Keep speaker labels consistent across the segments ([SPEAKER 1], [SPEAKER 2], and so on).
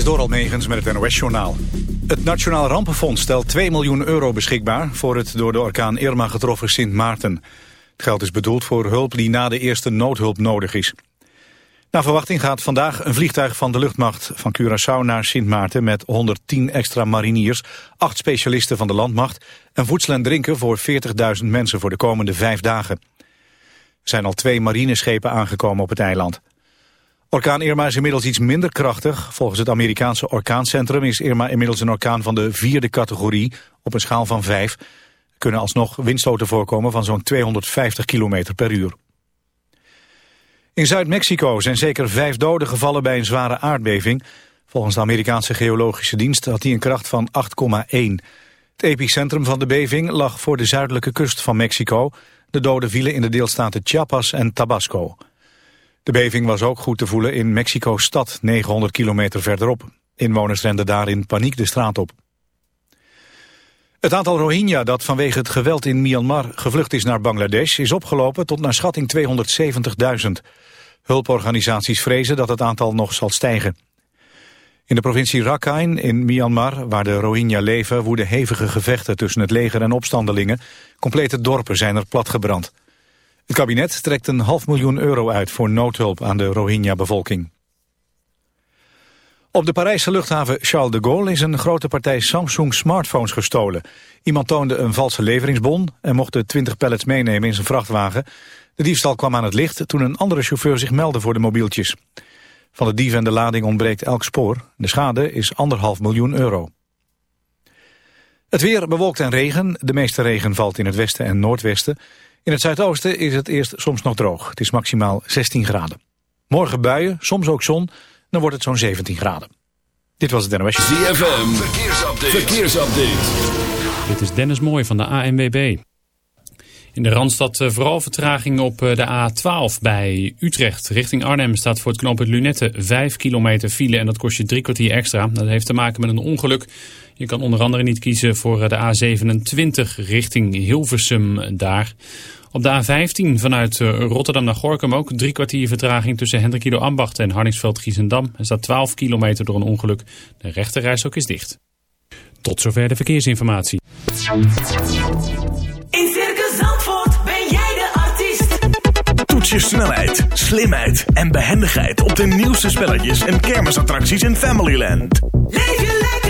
[SPEAKER 1] is Doral Megens met het NOS-journaal. Het Nationaal Rampenfonds stelt 2 miljoen euro beschikbaar... voor het door de orkaan Irma getroffen Sint Maarten. Het geld is bedoeld voor hulp die na de eerste noodhulp nodig is. Na verwachting gaat vandaag een vliegtuig van de luchtmacht van Curaçao naar Sint Maarten... met 110 extra mariniers, acht specialisten van de landmacht... en voedsel en drinken voor 40.000 mensen voor de komende vijf dagen. Er zijn al twee marineschepen aangekomen op het eiland. Orkaan Irma is inmiddels iets minder krachtig. Volgens het Amerikaanse orkaancentrum is Irma inmiddels een orkaan van de vierde categorie op een schaal van vijf. Er kunnen alsnog windstoten voorkomen van zo'n 250 km per uur. In Zuid-Mexico zijn zeker vijf doden gevallen bij een zware aardbeving. Volgens de Amerikaanse geologische dienst had die een kracht van 8,1. Het epicentrum van de beving lag voor de zuidelijke kust van Mexico. De doden vielen in de deelstaten Chiapas en Tabasco. De beving was ook goed te voelen in Mexico-stad, 900 kilometer verderop. Inwoners renden daar in paniek de straat op. Het aantal Rohingya dat vanwege het geweld in Myanmar gevlucht is naar Bangladesh... is opgelopen tot naar schatting 270.000. Hulporganisaties vrezen dat het aantal nog zal stijgen. In de provincie Rakhine in Myanmar, waar de Rohingya leven... woeden hevige gevechten tussen het leger en opstandelingen. Complete dorpen zijn er platgebrand. Het kabinet trekt een half miljoen euro uit voor noodhulp aan de Rohingya-bevolking. Op de Parijse luchthaven Charles de Gaulle is een grote partij Samsung smartphones gestolen. Iemand toonde een valse leveringsbon en mocht de 20 pallets meenemen in zijn vrachtwagen. De diefstal kwam aan het licht toen een andere chauffeur zich meldde voor de mobieltjes. Van de dief en de lading ontbreekt elk spoor. De schade is anderhalf miljoen euro. Het weer bewolkt en regen. De meeste regen valt in het westen en noordwesten. In het zuidoosten is het eerst soms nog droog. Het is maximaal 16 graden. Morgen buien, soms ook zon, dan wordt het zo'n 17 graden. Dit was het NOS.
[SPEAKER 2] ZFM, verkeersupdate. verkeersupdate.
[SPEAKER 3] Dit is Dennis Mooij van de ANWB. In de Randstad eh, vooral vertraging op eh, de A12 bij Utrecht. Richting Arnhem staat voor het knooppunt Lunette 5 kilometer file en dat kost je drie kwartier extra. Dat heeft te maken met een ongeluk. Je kan onder andere niet kiezen voor eh, de A27 richting Hilversum daar. Op de A15 vanuit Rotterdam naar Gorkum ook drie kwartier vertraging tussen Hendrikido Ambacht en Harningsveld-Giezendam. Er staat 12 kilometer door een ongeluk. De rechte ook is dicht. Tot zover de verkeersinformatie.
[SPEAKER 4] je snelheid, slimheid en behendigheid op de nieuwste spelletjes en kermisattracties in Familyland.
[SPEAKER 5] Leef je lekker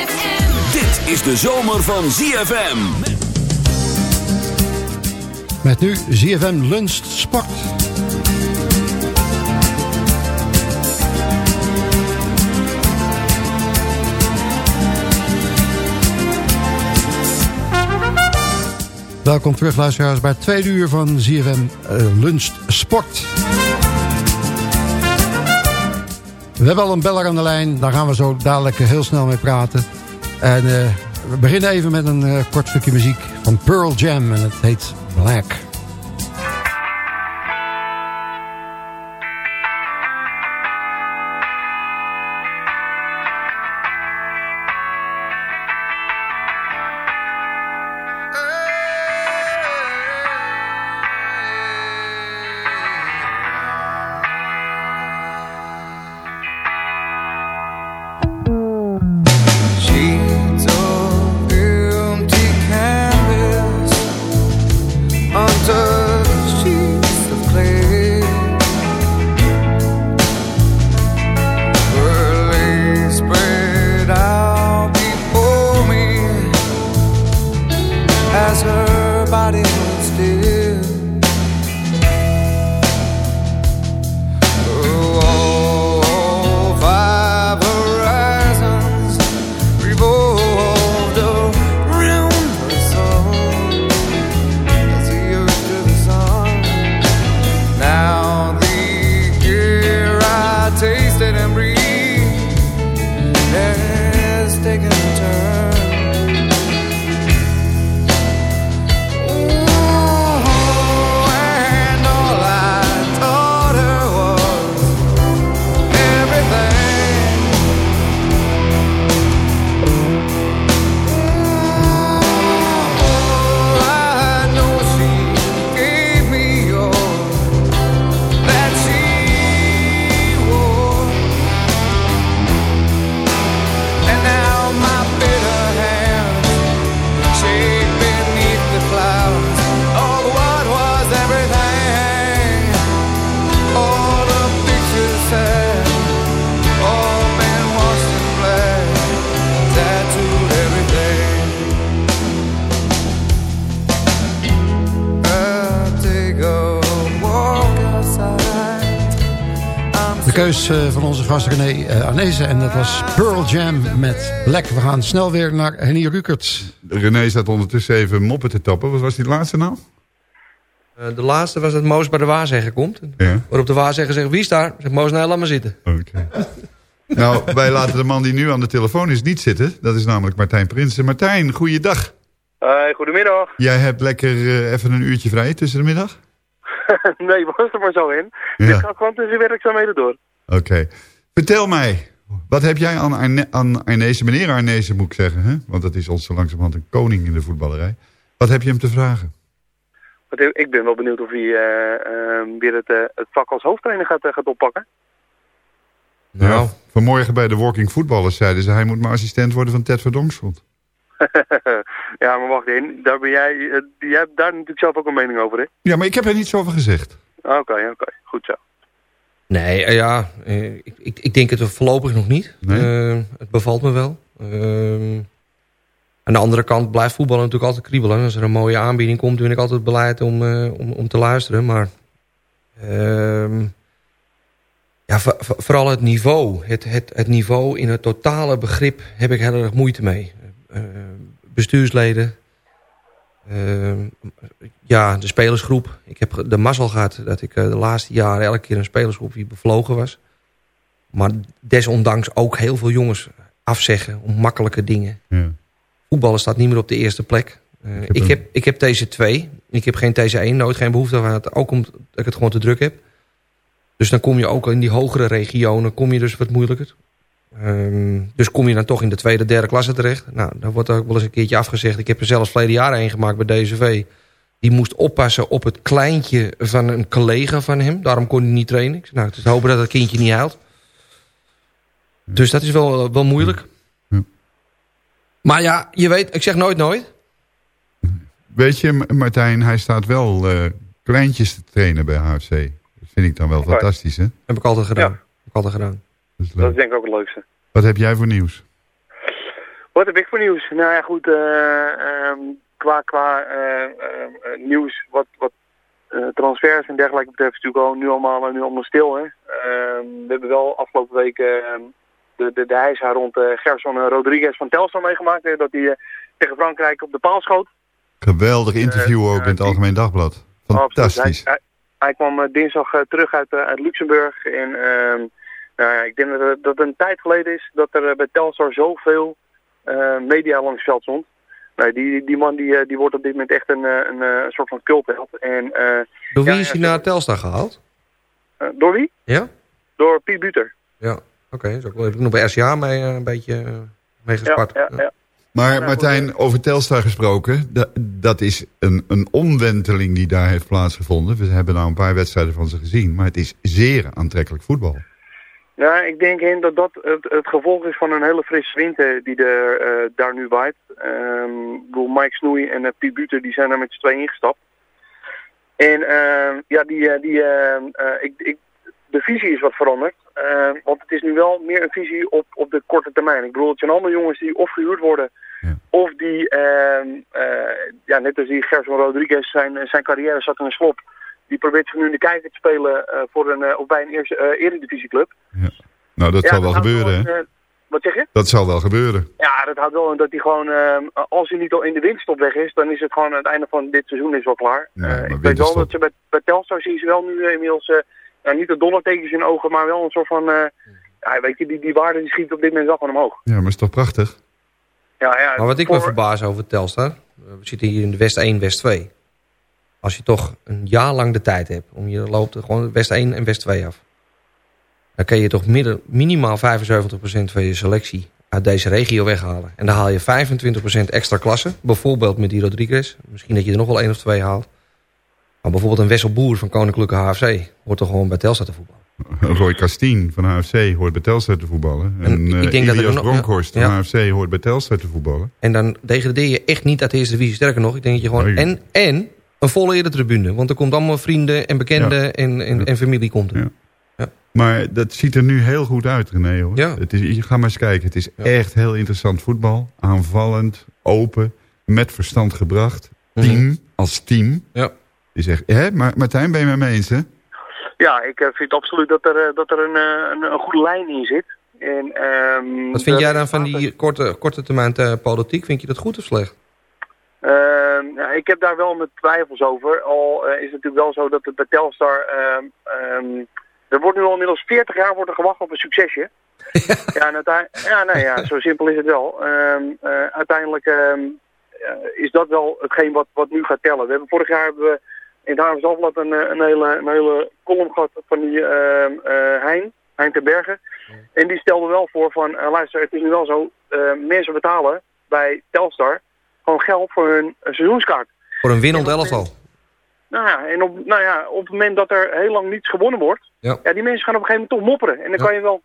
[SPEAKER 2] Is de zomer van ZFM.
[SPEAKER 6] Met nu ZFM Lunch Sport. Welkom terug luisteraars bij het tweede uur van ZFM eh, Lunch Sport. We hebben al een beller aan de lijn, daar gaan we zo dadelijk heel snel mee praten. En uh, we beginnen even met een uh, kort stukje muziek van Pearl Jam en het heet Black. Van onze gast René uh, Arnezen. En dat was Pearl Jam met Black. We gaan snel weer naar Henny Rukert.
[SPEAKER 7] René staat ondertussen even moppen te tappen. Wat was die laatste nou?
[SPEAKER 8] Uh, de laatste was dat Moos bij de waarzegger komt.
[SPEAKER 7] Ja.
[SPEAKER 8] Waarop de waarzegger zegt, wie is daar? Zegt Moos, nee, laat maar zitten.
[SPEAKER 7] Oké. nou, wij laten de man die nu aan de telefoon is niet zitten. Dat is namelijk Martijn Prinsen. Martijn, goeiedag.
[SPEAKER 9] Hoi, goedemiddag.
[SPEAKER 7] Jij hebt lekker uh, even een uurtje vrij tussen de middag?
[SPEAKER 9] nee, was er maar zo in.
[SPEAKER 7] Ja.
[SPEAKER 9] Ik ga gewoon tussen werkzaamheden door.
[SPEAKER 7] Oké. Vertel mij, wat heb jij aan, Arne aan Arnezen, meneer Arnezen moet ik zeggen, hè? want dat is ons zo langzamerhand een koning in de voetballerij. Wat heb je hem te vragen?
[SPEAKER 9] Ik ben wel benieuwd of hij uh, uh, weer het, uh, het vak als hoofdtrainer gaat, gaat oppakken.
[SPEAKER 7] Nou. Ja, vanmorgen bij de Walking Voetballers zeiden ze... hij moet maar assistent worden van Ted Verdonkschot.
[SPEAKER 9] ja, maar wacht in. Daar ben jij, uh, jij hebt daar natuurlijk zelf ook een mening over, hè?
[SPEAKER 7] Ja, maar ik heb er niets over gezegd.
[SPEAKER 9] Oké, oké. Okay. Goed zo.
[SPEAKER 8] Nee, uh, ja. Uh, ik, ik, ik, denk het voorlopig nog niet.
[SPEAKER 7] Nee?
[SPEAKER 8] het bevalt me wel. Ehm, aan de andere kant blijft voetballen natuurlijk altijd kriebelen. Als er een mooie aanbieding komt, ben ik altijd beleid om, om, om te luisteren. Maar... ehm, ja, vooral het niveau. Het, het, het niveau in het totale begrip heb ik heel erg moeite mee. Bestuursleden. Uh, ja, de spelersgroep. Ik heb de mazzel gehad dat ik uh, de laatste jaren elke keer een spelersgroep die bevlogen was. Maar desondanks ook heel veel jongens afzeggen om makkelijke dingen.
[SPEAKER 7] Ja.
[SPEAKER 8] Voetballen staat niet meer op de eerste plek. Uh, ik, heb ik, heb, ik heb TC2. Ik heb geen TC1, nooit geen behoefte aan. Ook omdat ik het gewoon te druk heb. Dus dan kom je ook in die hogere regionen, kom je dus wat moeilijker. Um, dus kom je dan toch in de tweede, derde klasse terecht. Nou, daar wordt ook wel eens een keertje afgezegd. Ik heb er zelfs verleden jaren een gemaakt bij DCV. Die moest oppassen op het kleintje van een collega van hem. Daarom kon hij niet trainen. Ik zei, nou, het is hopen dat het kindje niet huilt. Dus dat is wel, wel moeilijk.
[SPEAKER 7] Ja.
[SPEAKER 8] Maar ja, je weet, ik zeg nooit nooit.
[SPEAKER 7] Weet je, Martijn, hij staat wel uh, kleintjes te trainen bij HFC. Dat vind ik dan wel okay. fantastisch, hè?
[SPEAKER 8] Heb ik altijd gedaan. Ja. Heb ik altijd gedaan.
[SPEAKER 9] Dat is, dat is denk ik ook het leukste.
[SPEAKER 7] Wat heb jij voor nieuws?
[SPEAKER 9] Wat heb ik voor nieuws? Nou ja, goed, uh, um, qua, qua uh, nieuws, wat, wat transfers en dergelijke betreft, is natuurlijk al, nu allemaal, nu allemaal stil. Hè? Ehm, we hebben wel afgelopen week ehm, de, de, de rond Gerson Rodriguez van Telstar meegemaakt. Hè, dat hij tegen Frankrijk op de paal schoot.
[SPEAKER 7] Geweldig interview ook in het Algemeen Dagblad. Fantastisch.
[SPEAKER 9] Hij, hij, hij, kwam dinsdag terug uit, uit Luxemburg en... Uh, nou, ik denk dat, dat het een tijd geleden is dat er bij Telstar zoveel uh, media langs het veld stond. Nee, die, die man die, die wordt op dit moment echt een, een, een soort van cultheld. En, uh,
[SPEAKER 8] door wie ja, is hij naar Telstar gehaald?
[SPEAKER 9] Uh, door wie?
[SPEAKER 8] Ja?
[SPEAKER 9] Door Piet Buter.
[SPEAKER 8] Ja, oké. Okay. Dus heb ik nog bij RCA mee een beetje mee gespart.
[SPEAKER 9] Ja, ja, ja.
[SPEAKER 7] Maar Martijn, over Telstar gesproken, dat, dat is een, een omwenteling die daar heeft plaatsgevonden. We hebben nou een paar wedstrijden van ze gezien, maar het is zeer aantrekkelijk voetbal.
[SPEAKER 9] Ja, ik denk in dat dat het, het, gevolg is van een hele frisse wind die er uh, daar nu waait. Um, ik bedoel, Mike Snoei en uh, Piet Buter die zijn er met z'n tweeën ingestapt. En uh, ja, die, die, ik, ik, de visie is wat veranderd. want het is nu wel meer een visie op, op de korte termijn. Ik bedoel, het zijn allemaal jongens die of gehuurd worden...
[SPEAKER 7] Ja.
[SPEAKER 9] of die, ehm, ja, net als die Gerson Rodriguez, zijn, zijn carrière zat in een slop die probeert zich nu in de kijker te spelen uh, voor een, uh, of bij een eerste uh, eredivisieclub.
[SPEAKER 7] Ja. Nou, dat
[SPEAKER 9] ja,
[SPEAKER 7] zal wel gebeuren,
[SPEAKER 9] wel,
[SPEAKER 7] hè?
[SPEAKER 9] wat zeg je?
[SPEAKER 7] Dat zal wel gebeuren.
[SPEAKER 9] Ja, dat houdt wel in dat hij gewoon, als hij niet al in de winterstop weg is, dan is het gewoon aan het einde van dit seizoen is wel klaar.
[SPEAKER 7] Nee,
[SPEAKER 9] ik weet wel dat ze bij, bij Telstar zien ze wel nu inmiddels, nou, niet de dollartekens in ogen, maar wel een soort van, ja, weet je, die, die waarde die schiet op dit moment wel gewoon omhoog.
[SPEAKER 7] Ja, maar is toch prachtig?
[SPEAKER 9] Ja, ja.
[SPEAKER 8] Maar wat ik
[SPEAKER 9] voor...
[SPEAKER 8] me verbaas over Telstar, we zitten hier in de West 1, West 2 als je toch een jaar lang de tijd hebt... om je loopt gewoon West 1 en West 2 af... dan kan je toch midden, minimaal 75% van je selectie uit deze regio weghalen. En dan haal je 25% extra klassen. Bijvoorbeeld met die Rodriguez. Misschien dat je er nog wel één of twee haalt. Maar bijvoorbeeld een Wessel Boer van Koninklijke HFC... hoort toch gewoon bij Telstar te voetballen.
[SPEAKER 7] Roy Castien van HFC hoort bij Telstar te voetballen. En,
[SPEAKER 8] En ik
[SPEAKER 7] uh,
[SPEAKER 8] denk dat nog-
[SPEAKER 7] Bronkhorst
[SPEAKER 8] ja.
[SPEAKER 7] van HFC hoort bij Telstar te voetballen.
[SPEAKER 8] En dan degradeer je echt niet uit de eerste divisie. Sterker nog, ik denk dat je gewoon...
[SPEAKER 7] Nee.
[SPEAKER 8] En, en een volle eretribune. Want er komt allemaal vrienden en bekenden en, en, en familie komt er.
[SPEAKER 7] Ja. Maar dat ziet er nu heel goed uit, René. Hoor.
[SPEAKER 8] Ja.
[SPEAKER 7] Het is, je ga maar eens kijken. Het is echt heel interessant voetbal. Aanvallend, open, met verstand gebracht.
[SPEAKER 8] Mhm.
[SPEAKER 7] Team, als team.
[SPEAKER 8] Ja.
[SPEAKER 7] Is echt, hè? Maar Martijn, ben je met me eens, hè?
[SPEAKER 9] Ja, ik eh, vind absoluut dat er, eh, dat er een, eh, een, een goede lijn in zit. En, ehm,
[SPEAKER 8] Wat vind jij dan van die korte, korte termijn eh, politiek? Vind je dat goed of slecht?
[SPEAKER 9] Ehm, ja, ik heb daar wel mijn twijfels over. Al eh, is het natuurlijk wel zo dat het bij Telstar... ehm, ehm, er wordt nu al inmiddels 40 jaar wordt er gewacht op een succesje. ja, en uitei- ja, nee, ja, zo simpel is het wel. Eh, uiteindelijk eh, is dat wel hetgeen wat, wat nu gaat tellen. We hebben, vorig jaar hebben we in het Havens Afblad een, een, hele, een hele column gehad van die Hein, Hein ten Bergen. En die stelde wel voor van, luister, het is nu wel zo, mensen betalen bij Telstar gewoon geld voor hun seizoenskaart.
[SPEAKER 8] Voor een winnend elftal.
[SPEAKER 9] Nou ja, en op, nou ja, op het moment dat er heel lang niets gewonnen wordt,
[SPEAKER 8] Ja.
[SPEAKER 9] ja, die mensen gaan op een gegeven moment toch mopperen. En dan
[SPEAKER 8] Ja.
[SPEAKER 9] kan je wel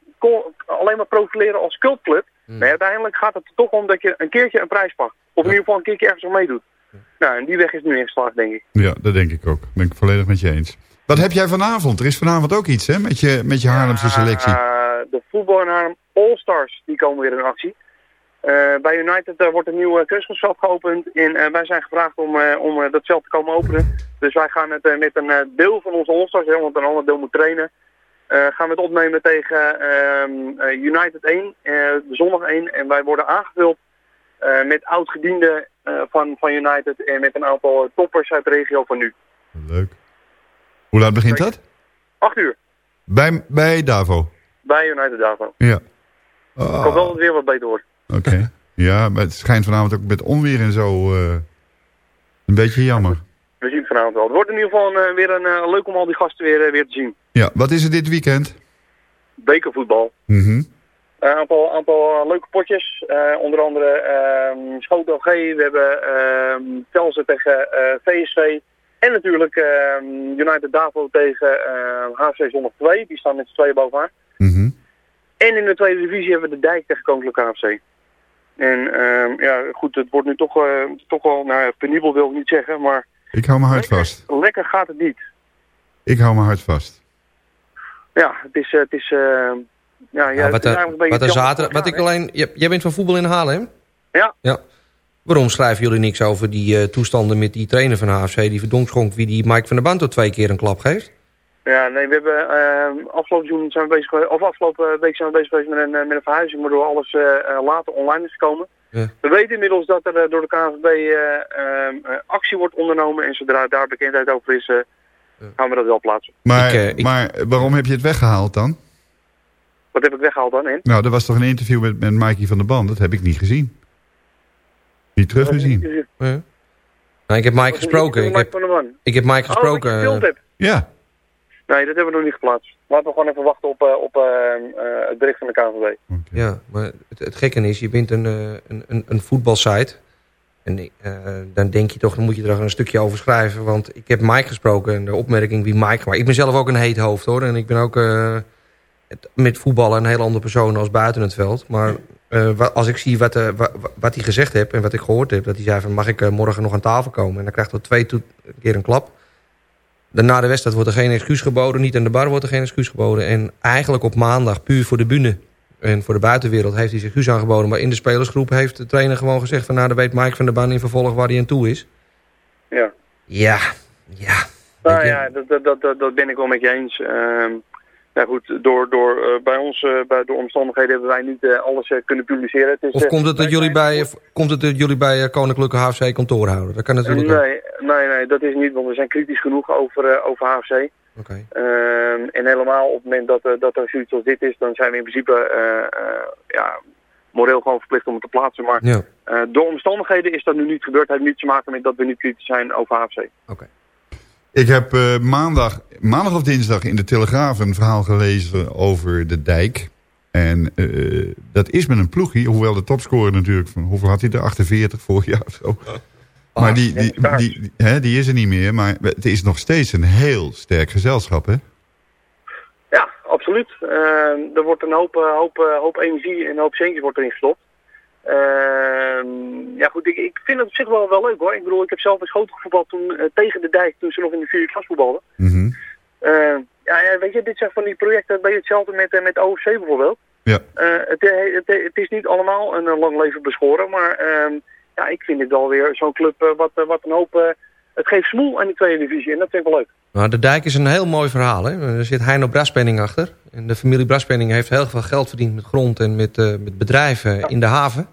[SPEAKER 9] alleen maar profileren als cultclub. Maar uiteindelijk gaat het er toch om dat je een keertje een prijs pakt. Of in ieder geval een keertje ergens aan meedoet. Nou, en die weg is nu ingeslagen, denk ik.
[SPEAKER 7] Ja, dat denk ik ook. Ben ik volledig met je eens. Wat heb jij vanavond? Er is vanavond ook iets, hè? Met je, met je Haarlemse selectie.
[SPEAKER 9] Eh, de voetbal in Haarlem All-Stars, die komen weer in actie. Eh, bij United eh, wordt een nieuw kunstgrasveld geopend. En eh, wij zijn gevraagd om, om dat veld te komen openen. Dus wij gaan het met een deel van onze All-Stars, want een ander deel moet trainen. gaan we het opnemen tegen ehm, eh, United 1, eh, de zondag 1. En wij worden aangevuld met oud-gedienden van, van United. En met een aantal toppers uit de regio van nu.
[SPEAKER 7] Leuk. Hoe laat begint dat?
[SPEAKER 9] 8 uur
[SPEAKER 7] Bij, bij Davo.
[SPEAKER 9] bij United Davo.
[SPEAKER 7] Ja.
[SPEAKER 9] Ik hoop wel dat het weer wat beter wordt.
[SPEAKER 7] Oké. Ja, maar het schijnt vanavond ook met onweer en zo eh, een beetje jammer.
[SPEAKER 9] We zien het vanavond wel. Het wordt in ieder geval een, eh, weer een, eh, leuk om al die gasten weer, weer te zien.
[SPEAKER 7] Ja, wat is er dit weekend?
[SPEAKER 9] Bekervoetbal.
[SPEAKER 7] Mhm.
[SPEAKER 9] Een aantal, aantal leuke potjes. Onder andere ehm Schoot LG. We hebben ehm Telsen tegen eh, VSV. En natuurlijk ehm, United Davo tegen ehm HFC Zondag 2. Die staan met z'n tweeën bovenaan.
[SPEAKER 7] Mhm.
[SPEAKER 9] En in de tweede divisie hebben we de Dijk tegen Koninklijke HFC. En ehm, ja, goed, het wordt nu toch, eh, toch wel, nou ja, penibel wil ik niet zeggen, maar
[SPEAKER 7] Ik hou mijn hart vast.
[SPEAKER 9] lekker gaat het niet.
[SPEAKER 7] Ik hou mijn hart vast.
[SPEAKER 9] Ja, het is, eh, het is, eh, ja, ja,
[SPEAKER 8] Ja,
[SPEAKER 9] het
[SPEAKER 8] wat
[SPEAKER 9] is
[SPEAKER 8] er,
[SPEAKER 9] beetje
[SPEAKER 8] wat er zaterdag... Wat ik alleen... Jij, bent van voetbal in Haarlem?
[SPEAKER 9] Ja.
[SPEAKER 8] Ja. Waarom schrijven jullie niks over die eh, toestanden met die trainer van HFC... die verdonkschonk wie die Mike van der Band tot twee keer een klap geeft?
[SPEAKER 9] Ja, nee, we hebben ehm, afgelopen seizoen zijn we bezig geweest, of afgelopen week zijn we bezig geweest met een, eh, met een verhuizing, waardoor alles eh, eh, later online is gekomen.
[SPEAKER 8] Ja.
[SPEAKER 9] We weten inmiddels dat er door de KNVB eh, ehm, eh, actie wordt ondernomen en zodra daar bekendheid over is, eh, gaan we dat wel plaatsen.
[SPEAKER 7] Maar,
[SPEAKER 8] Ik, ik-
[SPEAKER 7] maar waarom heb je het weggehaald dan?
[SPEAKER 9] Wat heb ik weggehaald dan, hè?
[SPEAKER 7] Nou, er was toch een interview met, met Mikey van der Band. Dat heb ik niet gezien. Niet teruggezien.
[SPEAKER 8] Ja. Nou, ik heb Mike gesproken. Ik heb, ik heb Mike
[SPEAKER 9] Oh, dat
[SPEAKER 8] gesproken.
[SPEAKER 9] je gefilmd hebt.
[SPEAKER 7] Ja.
[SPEAKER 9] Nee, dat hebben we nog niet geplaatst. Laten we gewoon even wachten op, eh, op eh, eh, het bericht van de KNVB.
[SPEAKER 8] Ja, maar het, het gekke is, je bent een, eh, een, een, een voetbalsite. En eh, dan denk je toch, dan moet je er een stukje over schrijven. Want ik heb Mike gesproken en de opmerking wie Mike gemaakt. Ik ben zelf ook een heet hoofd hoor. En ik ben ook eh, het- met voetballen een heel andere persoon als buiten het veld. Maar eh, als ik zie wat, wa- wa- wat hij gezegd heeft en wat ik gehoord heb. Dat hij zei van mag ik morgen nog aan tafel komen. En dan krijgt hij twee keer een klap. Dan na de wedstrijd wordt er geen excuus geboden. Niet aan de bar wordt er geen excuus geboden. En eigenlijk op maandag, puur voor de bühne en voor de buitenwereld, heeft hij zich excuus aangeboden. Maar in de spelersgroep heeft de trainer gewoon gezegd... van nou, dan weet Mike van der Baan in vervolg waar hij aan toe is.
[SPEAKER 9] Ja.
[SPEAKER 8] Ja, ja.
[SPEAKER 9] Nou ja, dat, dat, dat, dat, dat ben ik wel met je eens. Ehm, ja goed, door, door, eh, bij ons, eh, bij, door omstandigheden hebben wij niet eh, alles kunnen publiceren. Het is,
[SPEAKER 8] Of komt het dat jullie bij, komt het dat jullie bij Koninklijke HFC kantoor houden? Dat kan natuurlijk ook.
[SPEAKER 9] Nee, nee, nee, dat is niet, want we zijn kritisch genoeg over, over HFC.
[SPEAKER 8] Oké.
[SPEAKER 9] Ehm, en helemaal op het moment dat, dat er zoiets als dit is, dan zijn we in principe ja, moreel gewoon verplicht om het te plaatsen. Maar
[SPEAKER 8] Ja,
[SPEAKER 9] door omstandigheden is dat nu niet gebeurd. Het heeft niets te maken met dat we niet kritisch zijn over HFC.
[SPEAKER 8] oké.
[SPEAKER 7] Ik heb eh, maandag, maandag of dinsdag in de Telegraaf een verhaal gelezen over de dijk. En eh, dat is met een ploegie, hoewel de topscorer natuurlijk van hoeveel had hij er? 48 vorig jaar of zo. Maar die, die, die, die, hè, die is er niet meer, maar het is nog steeds een heel sterk gezelschap, hè?
[SPEAKER 9] Ja, absoluut. Ehm, er wordt een hoop, eh, hoop, eh, hoop energie en een hoop centjes wordt erin gestopt. Ehm, ja goed, ik, ik vind het op zich wel, wel leuk hoor. Ik bedoel, ik heb zelf eens schoten gevoetbald toen, eh, tegen de dijk toen ze nog in de vierde klas voetbalden.
[SPEAKER 7] Mhm.
[SPEAKER 9] Ehm, ja, ja, weet je, dit zijn van die projecten, ben je hetzelfde met, eh, met OFC bijvoorbeeld.
[SPEAKER 7] Ja.
[SPEAKER 9] Eh, het, het, het is niet allemaal een lang leven beschoren, maar ehm, ja, ik vind het wel weer zo'n club wat, wat een hoop, het geeft smoel aan die tweede divisie. En dat vind ik wel leuk.
[SPEAKER 8] Nou, de dijk is een heel mooi verhaal. Hè? Er zit Heino Braspenning achter. En de familie Braspenning heeft heel veel geld verdiend met grond en met, eh, met bedrijven in de haven.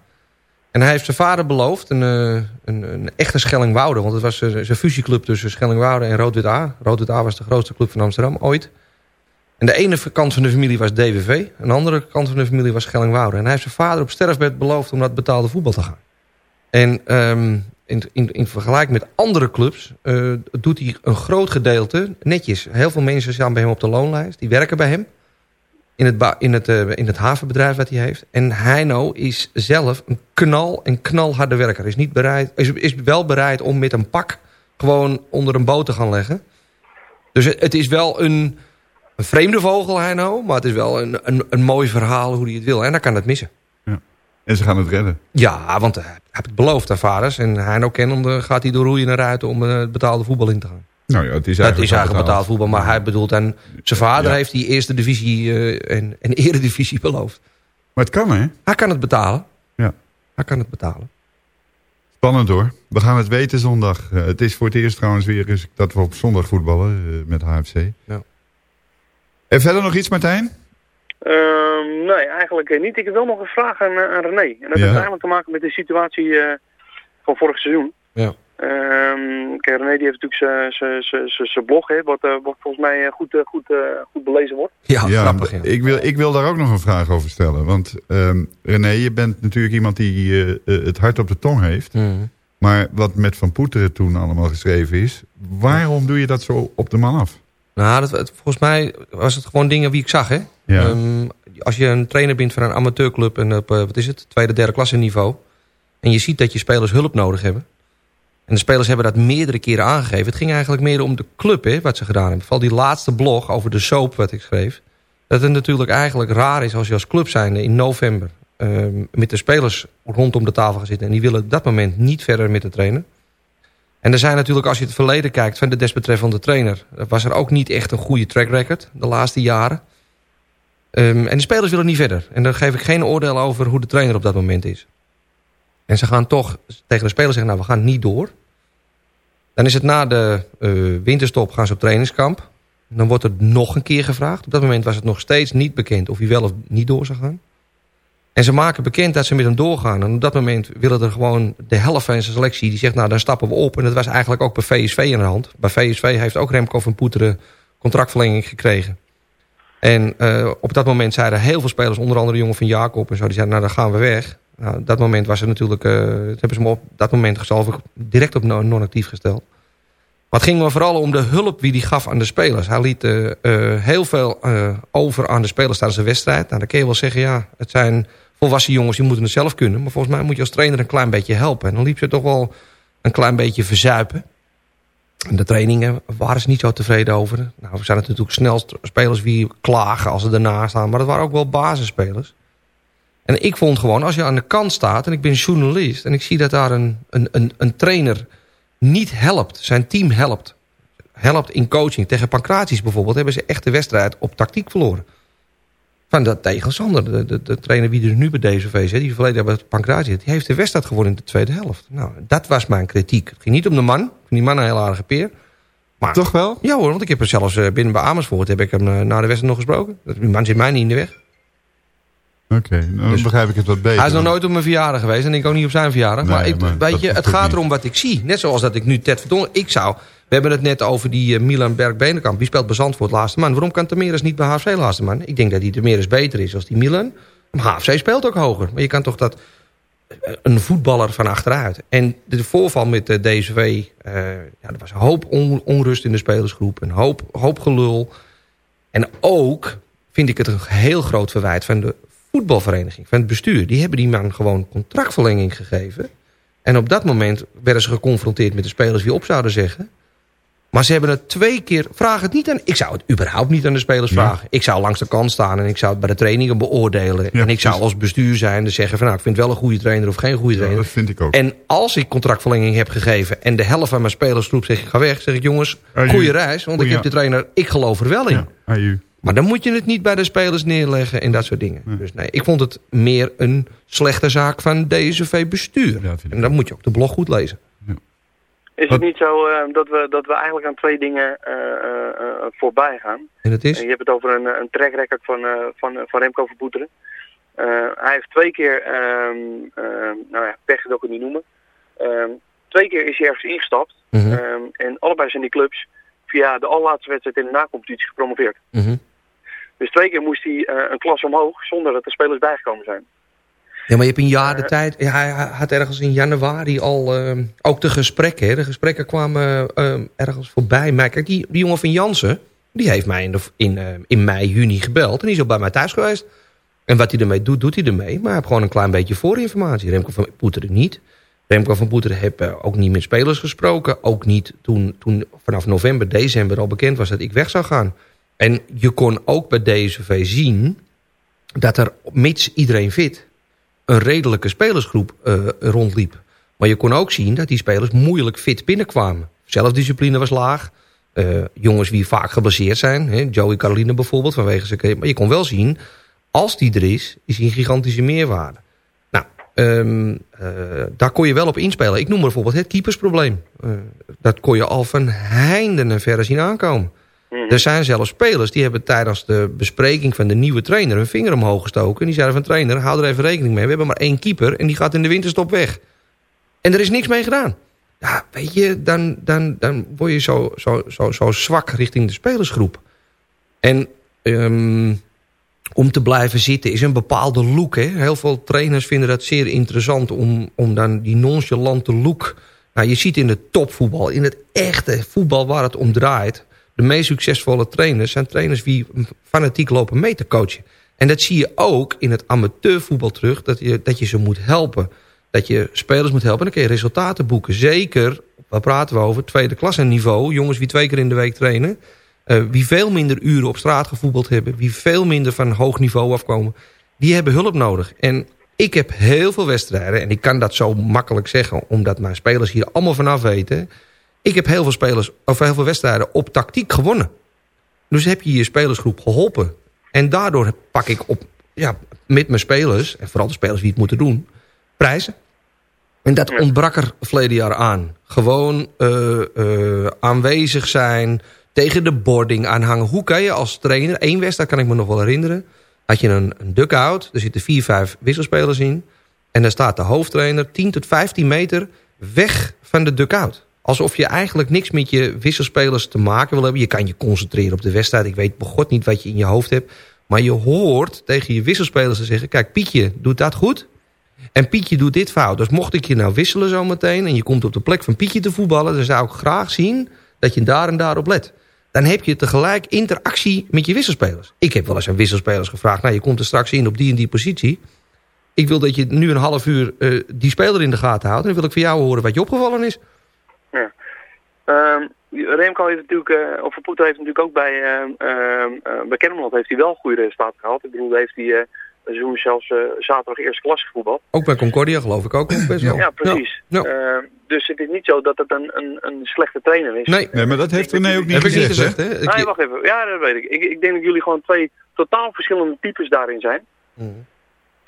[SPEAKER 8] En hij heeft zijn vader beloofd, een, eh, een, een echte Schellingwoude. Want het was eh, zijn fusieclub tussen Schellingwoude en Rood-Wit A. Rood-Wit A was de grootste club van Amsterdam ooit. En de ene kant van de familie was DWV. En de andere kant van de familie was Schellingwoude. En hij heeft zijn vader op sterfbed beloofd om naar het betaalde voetbal te gaan. En ehm, in, in, in vergelijking met andere clubs eh, doet hij een groot gedeelte netjes. Heel veel mensen staan bij hem op de loonlijst. Die werken bij hem. In het, in het, eh, in het havenbedrijf wat hij heeft. En Heino is zelf een knal en knalharde werker. Is, niet bereid, is, is wel bereid om met een pak gewoon onder een boot te gaan leggen. Dus het, het is wel een, een vreemde vogel, Heino. Maar het is wel een, een, een mooi verhaal hoe hij het wil. En dan kan het missen.
[SPEAKER 7] En ze gaan het redden.
[SPEAKER 8] Ja, want hij heeft het beloofd aan vaders. En Heino kennende gaat hij door roeien naar ruiten om eh, het betaalde voetbal in te gaan.
[SPEAKER 7] Nou ja, het is
[SPEAKER 8] Dat
[SPEAKER 7] eigenlijk,
[SPEAKER 8] is eigenlijk
[SPEAKER 7] al
[SPEAKER 8] betaald voetbal. Maar hij bedoelt aan zijn vader
[SPEAKER 7] Ja.
[SPEAKER 8] heeft die eerste divisie eh, en, en eredivisie beloofd.
[SPEAKER 7] Maar het kan hè?
[SPEAKER 8] Hij kan het betalen.
[SPEAKER 7] Ja.
[SPEAKER 8] Hij kan het betalen.
[SPEAKER 7] Spannend hoor. We gaan het weten zondag. Eh, het is voor het eerst trouwens weer eens dat we op zondag voetballen eh, met HFC.
[SPEAKER 8] Ja.
[SPEAKER 7] En verder nog iets Martijn?
[SPEAKER 9] Ehm, nee, eigenlijk niet. Ik heb wel nog een vraag aan, aan René. En dat
[SPEAKER 7] Ja.
[SPEAKER 9] heeft eigenlijk te maken met de situatie eh, van vorig seizoen.
[SPEAKER 8] Ja.
[SPEAKER 9] Ehm, kijk, René die heeft natuurlijk zijn- blog, hè, wat, eh, wat volgens mij eh, goed, eh, goed, goed belezen wordt.
[SPEAKER 8] Ja, grappig. Ja.
[SPEAKER 7] Ik, wil, ik wil daar ook nog een vraag over stellen. Want ehm, René, je bent natuurlijk iemand die het hart op de tong heeft.
[SPEAKER 8] Mhm.
[SPEAKER 7] Maar wat met Van Poeteren toen allemaal geschreven is... waarom doe je dat zo op de man af?
[SPEAKER 8] Nou, dat, het- volgens mij was het gewoon dingen wie ik zag. Hè?
[SPEAKER 7] Ja.
[SPEAKER 8] Ehm, als je een trainer bent van een amateurclub en op, wat is het, tweede, derde klasse niveau. En je ziet dat je spelers hulp nodig hebben. En de spelers hebben dat meerdere keren aangegeven. Het ging eigenlijk meer om de club, hè, wat ze gedaan hebben. Vooral die laatste blog over de soap wat ik schreef. Dat het natuurlijk eigenlijk raar is als je als club zijnde in november... ehm, met de spelers rondom de tafel gaat zitten. En die willen op dat moment niet verder met de trainer. En er zijn natuurlijk, als je het verleden kijkt van de desbetreffende trainer... was er ook niet echt een goede track record de laatste jaren. Ehm, en de spelers willen niet verder. En daar geef ik geen oordeel over hoe de trainer op dat moment is. En ze gaan toch tegen de spelers zeggen, nou we gaan niet door. Dan is het na de eh, winterstop gaan ze op trainingskamp. Dan wordt er nog een keer gevraagd. Op dat moment was het nog steeds niet bekend of hij wel of niet door zou gaan. En ze maken bekend dat ze met hem doorgaan. En op dat moment willen er gewoon de helft van zijn selectie... die zegt, nou dan stappen we op. En dat was eigenlijk ook bij VSV aan de hand. Bij VSV heeft ook Remco van Poeteren contractverlenging gekregen. En eh, op dat moment zeiden heel veel spelers... onder andere jongen van Jacob en zo... die zeiden, nou dan gaan we weg. Nou, dat moment was er natuurlijk... eh, hebben ze hem op dat moment ook direct op non- non-actief gesteld. Maar het ging me vooral om de hulp die hij gaf aan de spelers. Hij liet eh, eh, heel veel over aan de spelers tijdens de wedstrijd. Nou, dan kun je wel zeggen, ja, het zijn volwassen jongens... die moeten het zelf kunnen. Maar volgens mij moet je als trainer een klein beetje helpen. En dan liep ze toch wel een klein beetje verzuipen. En de trainingen waren ze niet zo tevreden over. Nou, we zijn natuurlijk snel spelers wie klagen als ze ernaast staan. Maar dat waren ook wel basisspelers. En ik vond gewoon, als je aan de kant staat... en ik ben journalist... en ik zie dat daar een, een, een, een trainer niet helpt. Zijn team helpt. Helpt in coaching. Tegen Pancratius bijvoorbeeld... hebben ze echt de wedstrijd op tactiek verloren. Van dat tegen Sander, de, de, de trainer die er nu bij DCV zit... die verleden hebben Pancratius... die heeft de wedstrijd gewonnen in de tweede helft. Nou, dat was mijn kritiek. Het ging niet om de man. Ik vind die man een heel aardige peer. Maar,
[SPEAKER 7] Toch wel?
[SPEAKER 8] Ja hoor, want ik heb er zelfs eh, binnen bij Amersfoort... heb ik hem eh, na de wedstrijd nog gesproken. Die man zit mij niet in de weg.
[SPEAKER 7] Oké, nou, dan begrijp ik het wat beter.
[SPEAKER 8] Dus- Hij is nog nooit op mijn verjaardag geweest en ik ook niet op zijn verjaardag.
[SPEAKER 7] Nee,
[SPEAKER 8] maar ik,
[SPEAKER 7] maar
[SPEAKER 8] weet je, het gaat erom wat ik zie. Net zoals dat ik nu Ted Verdongen... Ik zou... We hebben het net over die eh, Milan Berg-Benenkamp. Die speelt bij Zandvoort laatste man. Waarom kan Tameres niet bij HFC laatste man? Ik denk dat die Tameres beter is als die Milan. Maar HFC speelt ook hoger. Maar je kan toch dat... eh, Een voetballer van achteruit. En de voorval met de DSV... eh, ja, er was een hoop on- onrust in de spelersgroep. Een hoop, hoop gelul. En ook vind ik het een heel groot verwijt van de voetbalvereniging, van het bestuur. Die hebben die man gewoon contractverlenging gegeven. En op dat moment werden ze geconfronteerd met de spelers die op zouden zeggen. Maar ze hebben het twee keer... Vraag het niet aan... Ik zou het überhaupt niet aan de spelers
[SPEAKER 7] Ja.
[SPEAKER 8] vragen. Ik zou langs de kant staan en ik zou het bij de trainingen beoordelen.
[SPEAKER 7] Ja,
[SPEAKER 8] en ik zou als bestuur zijn en zeggen van... Nou, ik vind wel een goede trainer of geen goede
[SPEAKER 7] Ja,
[SPEAKER 8] trainer.
[SPEAKER 7] dat vind ik ook.
[SPEAKER 8] En als ik contractverlenging heb gegeven... en de helft van mijn spelersgroep zegt ik ga weg... zeg ik jongens, goede reis. Want ik heb de trainer... Ik geloof er wel in.
[SPEAKER 7] Ja.
[SPEAKER 8] Maar dan moet je het niet bij de spelers neerleggen en dat soort dingen. Dus nee, ik vond het meer een slechte zaak van DSV bestuur.
[SPEAKER 7] Ja, dat vind ik
[SPEAKER 8] en dan moet je ook de blog goed lezen.
[SPEAKER 9] Is
[SPEAKER 7] Wat-
[SPEAKER 9] het niet zo eh, dat, we, dat we eigenlijk aan twee dingen eh, eh, eh, voorbij gaan?
[SPEAKER 8] En het is?
[SPEAKER 9] Je hebt het over een, een track record van, eh, van, van Remco Verpoeteren. Eh, hij heeft twee keer, ehm, ehm, nou ja, pech wil ik het niet noemen. Ehm, twee keer is hij ergens ingestapt.
[SPEAKER 8] Mhm.
[SPEAKER 9] Ehm, en allebei zijn die clubs via de allerlaatste wedstrijd in de nacompetitie gepromoveerd.
[SPEAKER 8] Mhm.
[SPEAKER 9] Dus twee keer moest hij eh, een klas omhoog zonder dat er spelers bijgekomen zijn.
[SPEAKER 8] Ja, maar je hebt een jaar de tijd... Ja, hij had ergens in januari al... ehm, ook de gesprekken, hè. De gesprekken kwamen ehm, ergens voorbij. Maar kijk, die, die jongen van Jansen... die heeft mij in, de, in, ehm, in mei, juni gebeld. En die is al bij mij thuis geweest. En wat hij ermee doet, doet hij ermee. Maar hij heeft gewoon een klein beetje voorinformatie. Remco van Poeteren niet. Remco van Poeteren heeft eh, ook niet met spelers gesproken. Ook niet toen, toen vanaf november, december al bekend was dat ik weg zou gaan. En je kon ook bij DSV zien... dat er, mits iedereen fit een redelijke spelersgroep eh, rondliep. Maar je kon ook zien dat die spelers moeilijk fit binnenkwamen. Zelfdiscipline was laag. Eh, jongens die vaak geblesseerd zijn. Hè, Joey Caroline bijvoorbeeld. Vanwege zijn, maar je kon wel zien, als die er is, is hij een gigantische meerwaarde. Nou, ehm, eh, daar kon je wel op inspelen. Ik noem bijvoorbeeld het keepersprobleem. Dat kon je al van heinden en verre zien aankomen. Er zijn zelfs spelers die hebben tijdens de bespreking van de nieuwe trainer... hun vinger omhoog gestoken. En die zeiden van trainer, hou er even rekening mee. We hebben maar één keeper en die gaat in de winterstop weg. En er is niks mee gedaan. Ja, weet je, dan, dan, dan word je zo, zo, zo, zo zwak richting de spelersgroep. En ehm, om te blijven zitten is een bepaalde look. Hè? Heel veel trainers vinden dat zeer interessant om, om dan die nonchalante look... Nou, je ziet in het topvoetbal, in het echte voetbal waar het om draait... de meest succesvolle trainers zijn trainers die fanatiek lopen mee te coachen. En dat zie je ook in het amateurvoetbal terug, dat je, dat je ze moet helpen. Dat je spelers moet helpen en dan kun je resultaten boeken. Zeker, waar praten we over, tweede klasse niveau. Jongens die twee keer in de week trainen. eh, wie veel minder uren op straat gevoetbald hebben. Wie veel minder van hoog niveau afkomen. Die hebben hulp nodig. En ik heb heel veel wedstrijden. En ik kan dat zo makkelijk zeggen. Omdat mijn spelers hier allemaal vanaf weten. Ik heb heel veel, spelers, of heel veel wedstrijden op tactiek gewonnen. Dus heb je je spelersgroep geholpen. En daardoor pak ik op, ja, met mijn spelers. En vooral de spelers die het moeten doen. Prijzen. En dat ontbrak er verleden jaar aan. Gewoon eh, eh, aanwezig zijn. Tegen de boarding aanhangen. Hoe kan je als trainer... één wedstrijd kan ik me nog wel herinneren. Had je een, een duck-out. Er zitten vier, vijf wisselspelers in. En dan staat de hoofdtrainer 10 tot 15 meter weg van de duck-out. Alsof je eigenlijk niks met je wisselspelers te maken wil hebben. Je kan je concentreren op de wedstrijd. Ik weet begot niet wat je in je hoofd hebt. Maar je hoort tegen je wisselspelers te zeggen... kijk, Pietje doet dat goed. En Pietje doet dit fout. Dus mocht ik je nou wisselen zometeen... en je komt op de plek van Pietje te voetballen... dan zou ik graag zien dat je daar en daar op let. Dan heb je tegelijk interactie met je wisselspelers. Ik heb wel eens aan wisselspelers gevraagd... nou, je komt er straks in op die en die positie. Ik wil dat je nu een half uur eh, die speler in de gaten houdt... en dan wil ik van jou horen wat je opgevallen is.
[SPEAKER 9] Ehm, Remco heeft natuurlijk, eh, of Verpoeter heeft natuurlijk ook bij, ehm, ehm, eh, bij Kennemerland heeft hij wel goede resultaten gehad. Ik bedoel, heeft hij eh, een seizoen zelfs eh, zaterdag eerste klasse gevoetbald.
[SPEAKER 8] Ook bij Concordia geloof ik ook best wel.
[SPEAKER 9] Ja, precies.
[SPEAKER 8] Ja.
[SPEAKER 9] Ehm, dus het is niet zo dat het een, een, een slechte trainer is.
[SPEAKER 8] Nee.
[SPEAKER 7] Nee, maar dat heeft René ook niet
[SPEAKER 8] Heb ik niet
[SPEAKER 7] gezegd,
[SPEAKER 8] gezegd,
[SPEAKER 7] hè?
[SPEAKER 9] Nee, wacht even. Ja, dat weet ik. ik. Ik denk dat jullie gewoon twee totaal verschillende types daarin zijn.
[SPEAKER 8] Mhm.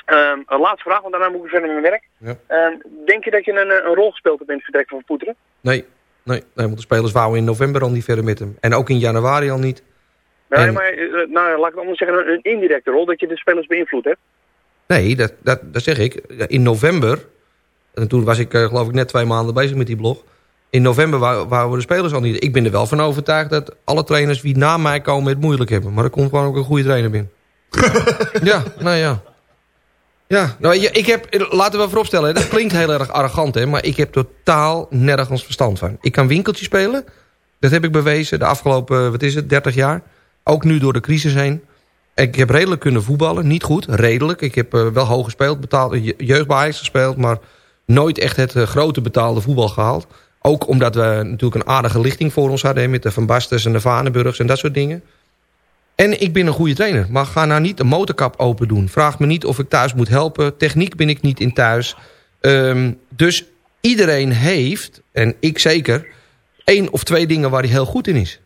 [SPEAKER 9] Ehm, een laatste vraag, want daarna moet ik verder met mijn werk.
[SPEAKER 8] Ja.
[SPEAKER 9] Ehm, denk je dat je een, een rol gespeeld hebt in het vertrek van Verpoeteren?
[SPEAKER 8] Nee, nee, nee, want de spelers wouden in november al niet verder met hem. En ook in januari al niet.
[SPEAKER 9] Nee,
[SPEAKER 8] En-
[SPEAKER 9] maar eh, nou, laat ik het anders zeggen, een, indirecte rol, dat je de spelers beïnvloed hebt.
[SPEAKER 8] Nee, dat, dat, dat zeg ik. In november, en toen was ik eh, geloof ik net twee maanden bezig met die blog. In november wouden we de spelers al niet. Ik ben er wel van overtuigd dat alle trainers die na mij komen het moeilijk hebben. Maar er komt gewoon ook een goede trainer binnen. ja, nou ja. Ja, nou, ik heb, laten we vooropstellen, dat klinkt heel erg arrogant, hè, maar ik heb totaal nergens verstand van. Ik kan winkeltje spelen, dat heb ik bewezen de afgelopen, wat is het, 30 jaar. Ook nu door de crisis heen. Ik heb redelijk kunnen voetballen, niet goed, redelijk. Ik heb eh, wel hoog gespeeld, betaald, je- jeugd bij Ajax gespeeld, maar nooit echt het eh, grote betaalde voetbal gehaald. Ook omdat we natuurlijk een aardige lichting voor ons hadden, hè, met de Van Bastes en de Vanenburgs en dat soort dingen. En ik ben een goede trainer. Maar ga nou niet de motorkap open doen. Vraag me niet of ik thuis moet helpen. Techniek ben ik niet in thuis. Ehm, dus iedereen heeft, en ik zeker... één of twee dingen waar hij heel goed in is.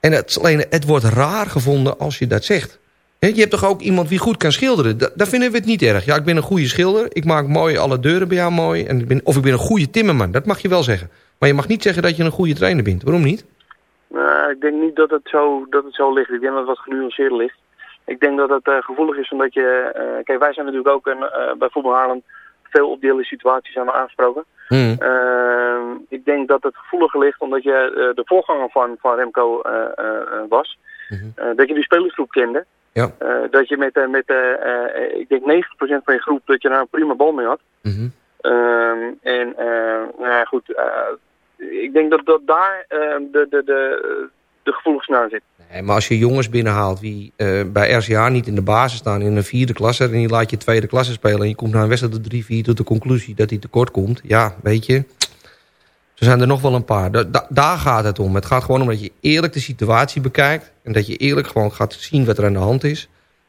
[SPEAKER 8] En het, alleen, het wordt raar gevonden als je dat zegt. Je hebt toch ook iemand die goed kan schilderen? Da daar vinden we het niet erg. Ja, ik ben een goede schilder. Ik maak mooi alle deuren bij jou mooi. En of ik ben een goede timmerman. Dat mag je wel zeggen. Maar je mag niet zeggen dat je een goede trainer bent. Waarom niet?
[SPEAKER 9] Nou, ik denk niet dat het, zo, dat het zo ligt. Ik denk dat het wat genuanceerder ligt. Ik denk dat het eh, gevoelig is omdat je... eh, kijk, wij zijn natuurlijk ook een, eh, bij Voetbal Haarlem veel op die hele situaties we aangesproken. Ehm, ik denk dat het gevoeliger ligt omdat je de voorganger van, van Remco was. Eh, dat je die spelersgroep kende.
[SPEAKER 8] Ja.
[SPEAKER 9] Dat je met, met ik denk 90% van je groep, dat je daar een prima bal mee had.
[SPEAKER 8] Mhm.
[SPEAKER 9] Ehm, en nou ja, goed, ik denk dat, dat daar eh, de, de, de, de snaar zit.
[SPEAKER 8] Nee, maar als je jongens binnenhaalt die eh, bij RCA niet in de basis staan... in een vierde klasse en je laat je tweede klasse spelen... en je komt na een wedstrijd de 3-4 tot de conclusie dat hij tekort komt... ja, weet je, er zijn er nog wel een paar. Da- da- daar gaat het om. Het gaat gewoon om dat je eerlijk de situatie bekijkt... en dat je eerlijk gewoon gaat zien wat er aan de hand is.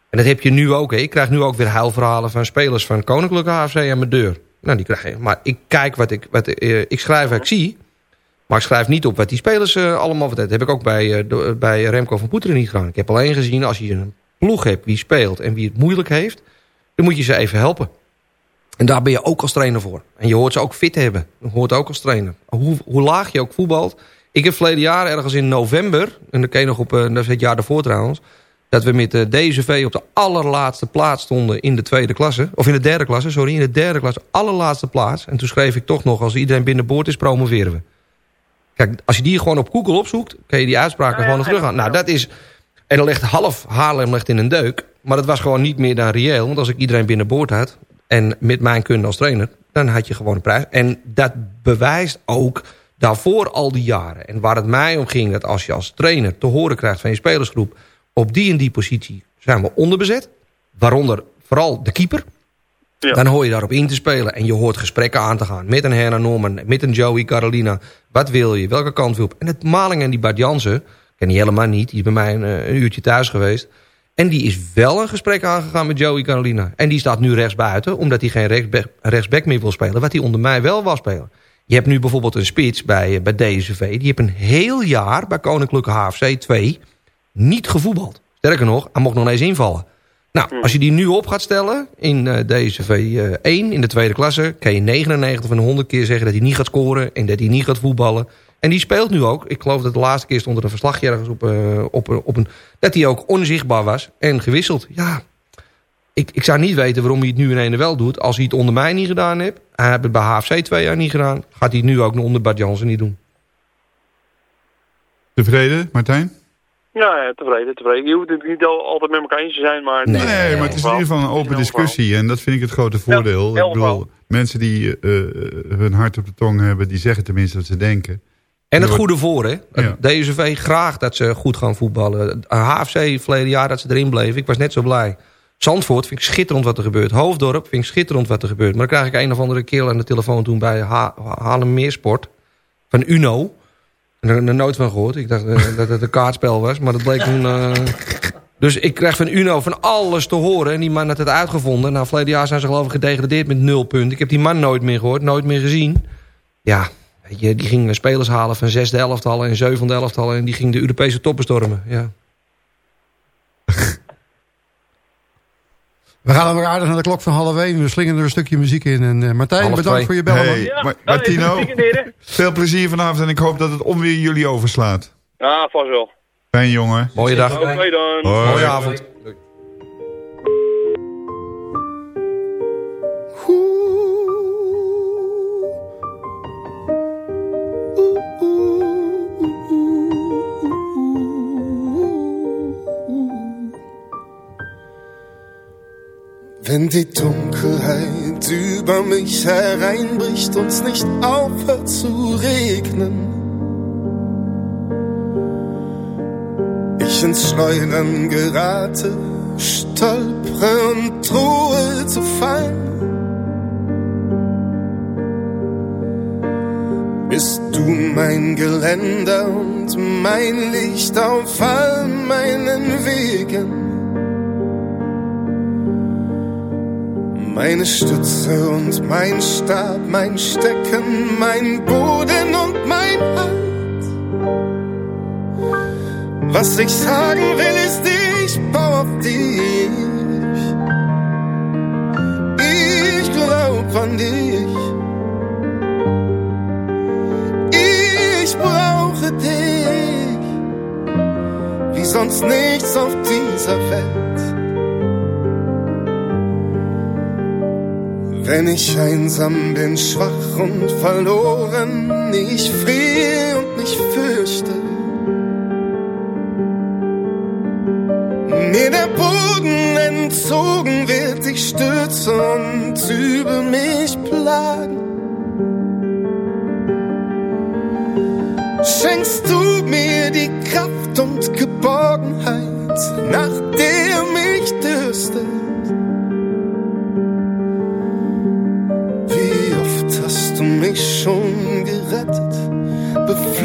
[SPEAKER 8] En dat heb je nu ook. Hè. Ik krijg nu ook weer huilverhalen van spelers van Koninklijke HFC aan mijn deur. Nou, die krijg je. Maar ik kijk wat ik... Wat, eh, ik schrijf wat ik zie... Maar schrijf niet op wat die spelers eh, allemaal. Dat heb ik ook bij, eh, do- bij Remco van Poeteren niet gedaan. Ik heb alleen gezien, als je een ploeg hebt wie speelt en wie het moeilijk heeft... dan moet je ze even helpen. En daar ben je ook als trainer voor. En je hoort ze ook fit hebben. Dat hoort ook als trainer. Hoe, hoe laag je ook voetbalt. Ik heb verleden jaar ergens in november... en dan ken je nog op, eh, dat is het jaar daarvoor trouwens... dat we met de DSV op de allerlaatste plaats stonden in de tweede klasse. Of in de derde klasse, sorry. In de derde klasse, allerlaatste plaats. En toen schreef ik toch nog, als iedereen binnenboord is, promoveren we. Kijk, als je die gewoon op Google opzoekt... kun je die uitspraken gewoon nog terug. Nou, dat is... En dan ligt half Haarlem ligt in een deuk. Maar dat was gewoon niet meer dan reëel. Want als ik iedereen binnenboord had... en met mijn kunde als trainer... dan had je gewoon een prijs. En dat bewijst ook daarvoor al die jaren. En waar het mij om ging... dat als je als trainer te horen krijgt van je spelersgroep... op die en die positie zijn we onderbezet. Waaronder vooral de keeper. Dan hoor je daarop in te spelen. En je hoort gesprekken aan te gaan. Met een Herna Norman, met een Joey Carolina. Wat wil je? Welke kant wil je? En het Maling en die Bart Jansen... ken die helemaal niet. Die is bij mij een, eh, een uurtje thuis geweest. En die is wel een gesprek aangegaan met Joey Carolina. En die staat nu rechtsbuiten. Omdat hij geen rechtsback, rechtsback meer wil spelen. Wat hij onder mij wel wil spelen. Je hebt nu bijvoorbeeld een spits bij, eh, bij DSV. Die heeft een heel jaar bij Koninklijke HFC 2 niet gevoetbald. Sterker nog, hij mocht nog eens invallen. Nou, als je die nu op gaat stellen in eh, DSV eh, 1 in de tweede klasse... kan je 99 van de 100 keer zeggen dat hij niet gaat scoren... en dat hij niet gaat voetballen. En die speelt nu ook. Ik geloof dat de laatste keer stond er een verslagje ergens op, eh, op, op een... dat hij ook onzichtbaar was en gewisseld. Ja, ik, ik zou niet weten waarom hij het nu in ene wel doet... als hij het onder mij niet gedaan heeft. Hij heeft het bij HFC twee jaar niet gedaan. Gaat hij het nu ook onder Bart Jansen niet doen.
[SPEAKER 7] Tevreden, Martijn?
[SPEAKER 9] Ja, ja, tevreden, tevreden. Je hoeft het niet al, altijd met elkaar eens te zijn, maar...
[SPEAKER 7] Nee, maar het is in ieder geval een open discussie. En dat vind ik het grote voordeel. ik bedoel, mensen die eh, hun hart op de tong hebben... die zeggen tenminste wat ze denken.
[SPEAKER 8] En het goede voor, hè?
[SPEAKER 7] Ja.
[SPEAKER 8] DSV graag dat ze goed gaan voetballen. HFC verleden jaar dat ze erin bleven. Ik was net zo blij. Zandvoort vind ik schitterend wat er gebeurt. Hoofddorp vind ik schitterend wat er gebeurt. Maar dan krijg ik een of andere kerel aan de telefoon toen bij ha Haarlem Meersport. Van Uno. Er nooit van gehoord. Ik dacht eh, dat het een kaartspel was. Maar dat bleek toen... eh, Dus ik krijg van Uno van alles te horen. En die man had het uitgevonden. Nou, verleden jaar zijn ze geloof ik gedegradeerd met nul punten. Ik heb die man nooit meer gehoord. Nooit meer gezien. Ja, weet je, die gingen spelers halen van zesde elftallen en zevende elftallen. En die ging de Europese toppen stormen. Ja.
[SPEAKER 6] We gaan dan weer aardig naar de klok van half één. We slingen er een stukje muziek in. En eh, Martijn,
[SPEAKER 8] Half
[SPEAKER 6] bedankt
[SPEAKER 8] twee.
[SPEAKER 6] voor je.
[SPEAKER 7] Hey. Ma-
[SPEAKER 9] Ja,
[SPEAKER 7] Martino, veel plezier vanavond. En ik hoop dat het onweer jullie overslaat.
[SPEAKER 9] Ja, vast wel.
[SPEAKER 7] Fijn jongen.
[SPEAKER 8] Mooie dag.
[SPEAKER 9] Oké dan.
[SPEAKER 7] Hoi.
[SPEAKER 8] Mooie avond.
[SPEAKER 10] Wenn die Dunkelheit über mich hereinbricht und es nicht aufhört zu regnen. Ich ins Schleudern gerate, stolpere und drohe zu fallen. Bist du mein Geländer und mein Licht auf all meinen Wegen. Meine Stütze und mein Stab, mein Stecken, mein Boden und mein Halt. Was ich sagen will, ist, ich baue auf dich. Ich glaub an dich. Ich brauche dich, wie sonst nichts auf dieser Welt. Wenn ich einsam bin, schwach und verloren, ich friere und mich fürchte. Mir der Boden entzogen wird, ich stürze und übe mich plagen. Schenkst du mir die Kraft und Geborgenheit, nach der mich dürstet?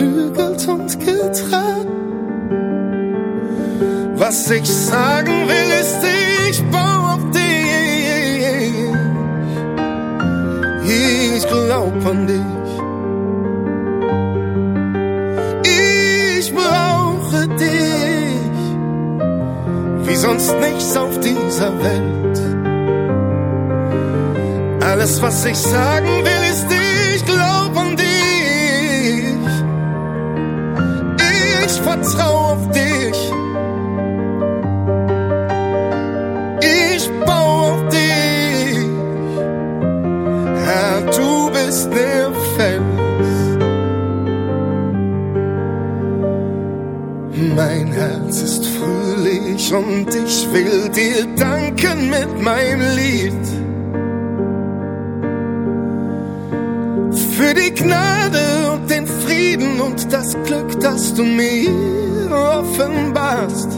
[SPEAKER 10] Beflügelt und getragen? Was ich sagen will, ist, ich baue auf dich. Ich glaub an dich. Ich brauche dich, wie sonst nichts auf dieser Welt. Alles, was ich sagen will, und ich will dir danken mit meinem Lied. Für die Gnade und den Frieden und das Glück, das du mir offenbarst.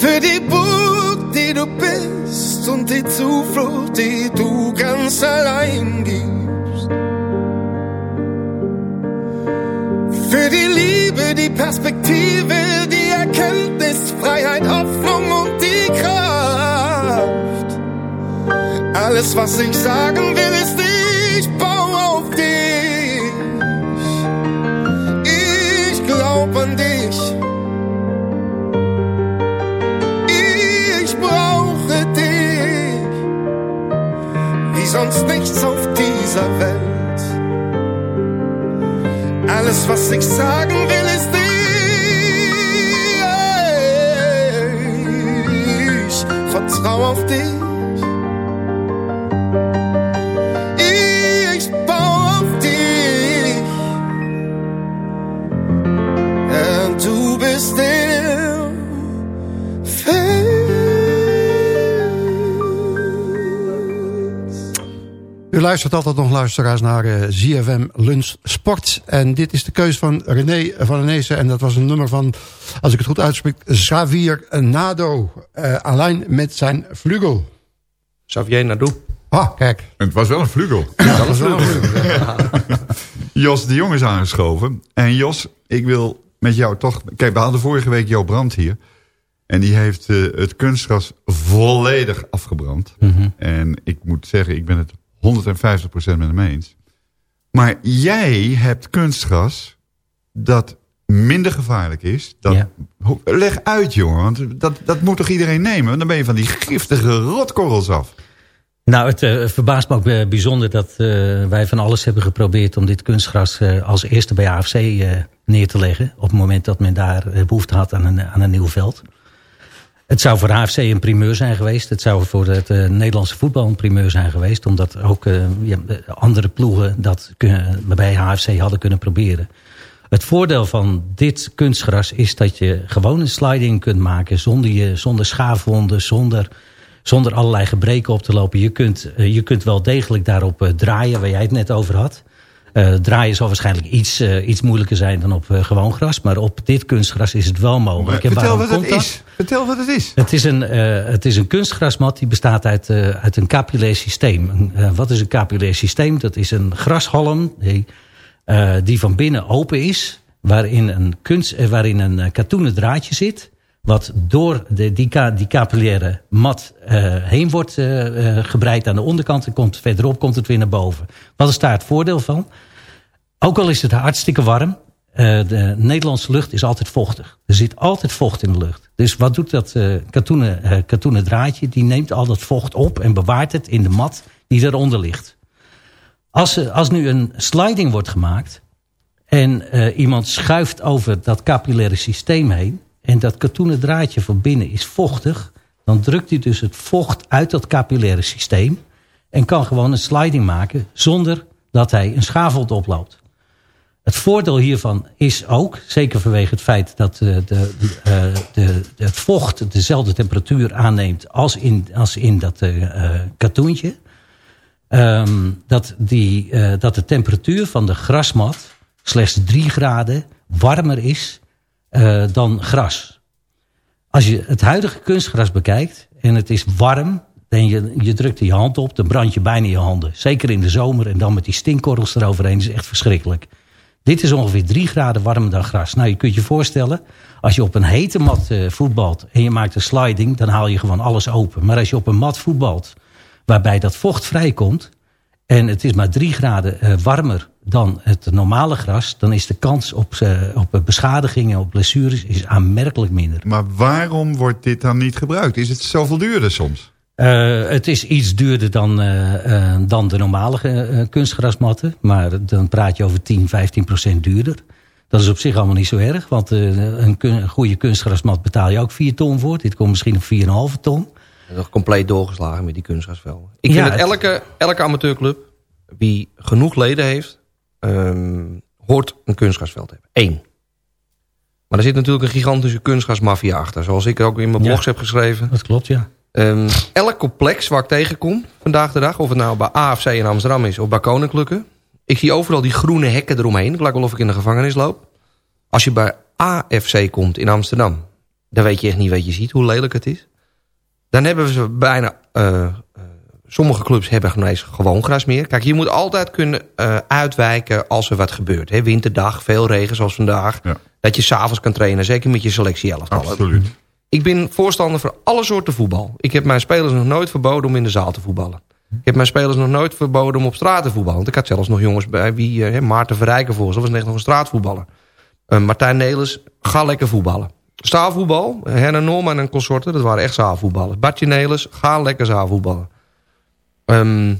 [SPEAKER 10] Für die Burg, die du bist und die Zuflucht, die du ganz allein gibst. Die Liebe, die Perspektive, die Erkenntnis, Freiheit, Hoffnung und die Kraft. Alles, was ich sagen will, ist, ich baue auf dich. Ich glaub an dich. Ich brauche dich, wie sonst nichts auf dieser Welt. Alles, was ich sagen will, ist ich vertraue auf dich.
[SPEAKER 6] U luistert altijd nog luisteraars naar eh, ZFM Lunch Sport. En dit is de keus van René van Enezen. En dat was een nummer van, als ik het goed uitspreek, Xavier Nado. eh alleen met zijn vlugel.
[SPEAKER 8] Xavier Nado.
[SPEAKER 6] Ah, kijk.
[SPEAKER 7] Het was wel een vlugel.
[SPEAKER 6] dat was wel een vlugel.
[SPEAKER 7] Jos de Jong is aangeschoven. En Jos, ik wil met jou toch... Kijk, we hadden vorige week Jo Brandt hier. En die heeft eh, het kunstgras volledig afgebrand. En ik moet zeggen, ik ben het 150% met hem eens. Maar jij hebt kunstgras dat minder gevaarlijk is. Dat, Leg uit, jongen. Want dat, dat moet toch iedereen nemen? Want dan ben je van die giftige rotkorrels af.
[SPEAKER 11] Nou, het eh, verbaast me ook eh, bijzonder dat eh, wij van alles hebben geprobeerd... om dit kunstgras als eerste bij AFC neer te leggen... op het moment dat men daar eh, behoefte had aan een, aan een nieuw veld. Het zou voor AFC een primeur zijn geweest. Het zou voor het eh, Nederlandse voetbal een primeur zijn geweest... omdat ook eh, ja, andere ploegen dat bij AFC hadden kunnen proberen. Het voordeel van dit kunstgras is dat je gewoon een sliding kunt maken... zonder, je, zonder schaafwonden, zonder, zonder allerlei gebreken op te lopen. Je kunt, eh, je kunt wel degelijk daarop eh, draaien, waar jij het net over had. Eh, draaien zal waarschijnlijk iets, eh, iets moeilijker zijn dan op eh, gewoon gras. Maar op dit kunstgras is het wel mogelijk. En
[SPEAKER 7] Vertel wat het
[SPEAKER 11] dat?
[SPEAKER 7] is. Vertel wat het is.
[SPEAKER 11] Het is een, het is een kunstgrasmat die bestaat uit, uit een capillair systeem. Wat is een capillair systeem? Dat is een grashalm die, die van binnen open is. Waarin een, kunst, waarin een katoenen draadje zit. Wat door de, die, die capillaire mat heen wordt eh, gebreid aan de onderkant. En komt, verderop komt het weer naar boven. Wat is daar het voordeel van? Ook al is het hartstikke warm. eh, de Nederlandse lucht is altijd vochtig. Er zit altijd vocht in de lucht. Dus wat doet dat eh, katoenen, eh, katoenen draadje? Die neemt al dat vocht op en bewaart het in de mat die eronder ligt. Als, als nu een sliding wordt gemaakt... en iemand schuift over dat capillaire systeem heen... en dat katoenen draadje van binnen is vochtig... dan drukt hij dus het vocht uit dat capillaire systeem... en kan gewoon een sliding maken zonder dat hij een schaveld oploopt. Het voordeel hiervan is ook, zeker vanwege het feit dat eh, de, eh, de, de- het vocht dezelfde temperatuur aanneemt als in, als in dat eh, katoentje. ehm, dat, die, dat de temperatuur van de grasmat slechts 3 graden warmer is dan gras. Als je het huidige kunstgras bekijkt en het is warm... en je, je drukt je hand op, dan brand je bijna je handen. Zeker in de zomer en dan met die stinkkorrels eroverheen is echt verschrikkelijk. Dit is ongeveer 3 graden warmer dan gras. Nou, je kunt je voorstellen, als je op een hete mat eh, voetbalt... en je maakt een sliding, dan haal je gewoon alles open. Maar als je op een mat voetbalt, waarbij dat vocht vrijkomt... en het is maar 3 graden eh, warmer dan het normale gras... dan is de kans op, eh, op beschadigingen, op blessures is aanmerkelijk minder.
[SPEAKER 7] Maar waarom wordt dit dan niet gebruikt? Is het zoveel duurder soms?
[SPEAKER 11] Eh, het is iets duurder dan, eh, eh, dan de normale kunstgrasmatten. Maar dan praat je over 10, 15 procent duurder. Dat is op zich allemaal niet zo erg. Want een, kun- goede kunstgrasmat betaal je ook 4 ton voor. Dit komt misschien op 4,5 ton.
[SPEAKER 8] Nog compleet doorgeslagen met die kunstgrasvelden. Ik
[SPEAKER 11] Ja,
[SPEAKER 8] vind dat elke, elke amateurclub die genoeg leden heeft... ehm, hoort een kunstgrasveld te hebben. Eén. Maar er zit natuurlijk een gigantische kunstgrasmafia achter. Zoals ik ook in mijn
[SPEAKER 11] Ja.
[SPEAKER 8] blogs heb geschreven.
[SPEAKER 11] Dat klopt, ja.
[SPEAKER 8] Ehm, elk complex waar ik tegenkom vandaag de dag... of het nou bij AFC in Amsterdam is of bij Koninklijke... ik zie overal die groene hekken eromheen. Het lijkt wel of ik in de gevangenis loop. Als je bij AFC komt in Amsterdam... dan weet je echt niet wat je ziet, hoe lelijk het is. Dan hebben ze bijna... eh, eh, sommige clubs hebben ineens gewoon gras meer. Kijk, je moet altijd kunnen eh, uitwijken als er wat gebeurt. Hè? Winterdag, veel regen zoals vandaag. Dat je s'avonds kan trainen, zeker met je selectie
[SPEAKER 7] Absoluut.
[SPEAKER 8] Ik ben voorstander voor alle soorten voetbal. Ik heb mijn spelers nog nooit verboden om in de zaal te voetballen. Ik heb mijn spelers nog nooit verboden om op straat te voetballen. Want ik had zelfs nog jongens bij wie eh, Maarten Verrijken voor. Dat was echt nog een straatvoetballer. Eh, Martijn Nelis, ga lekker voetballen. Zaalvoetbal, Herna Norman en consorten, dat waren echt zaalvoetballers. Bartje Nelis, ga lekker zaalvoetballen. Ehm,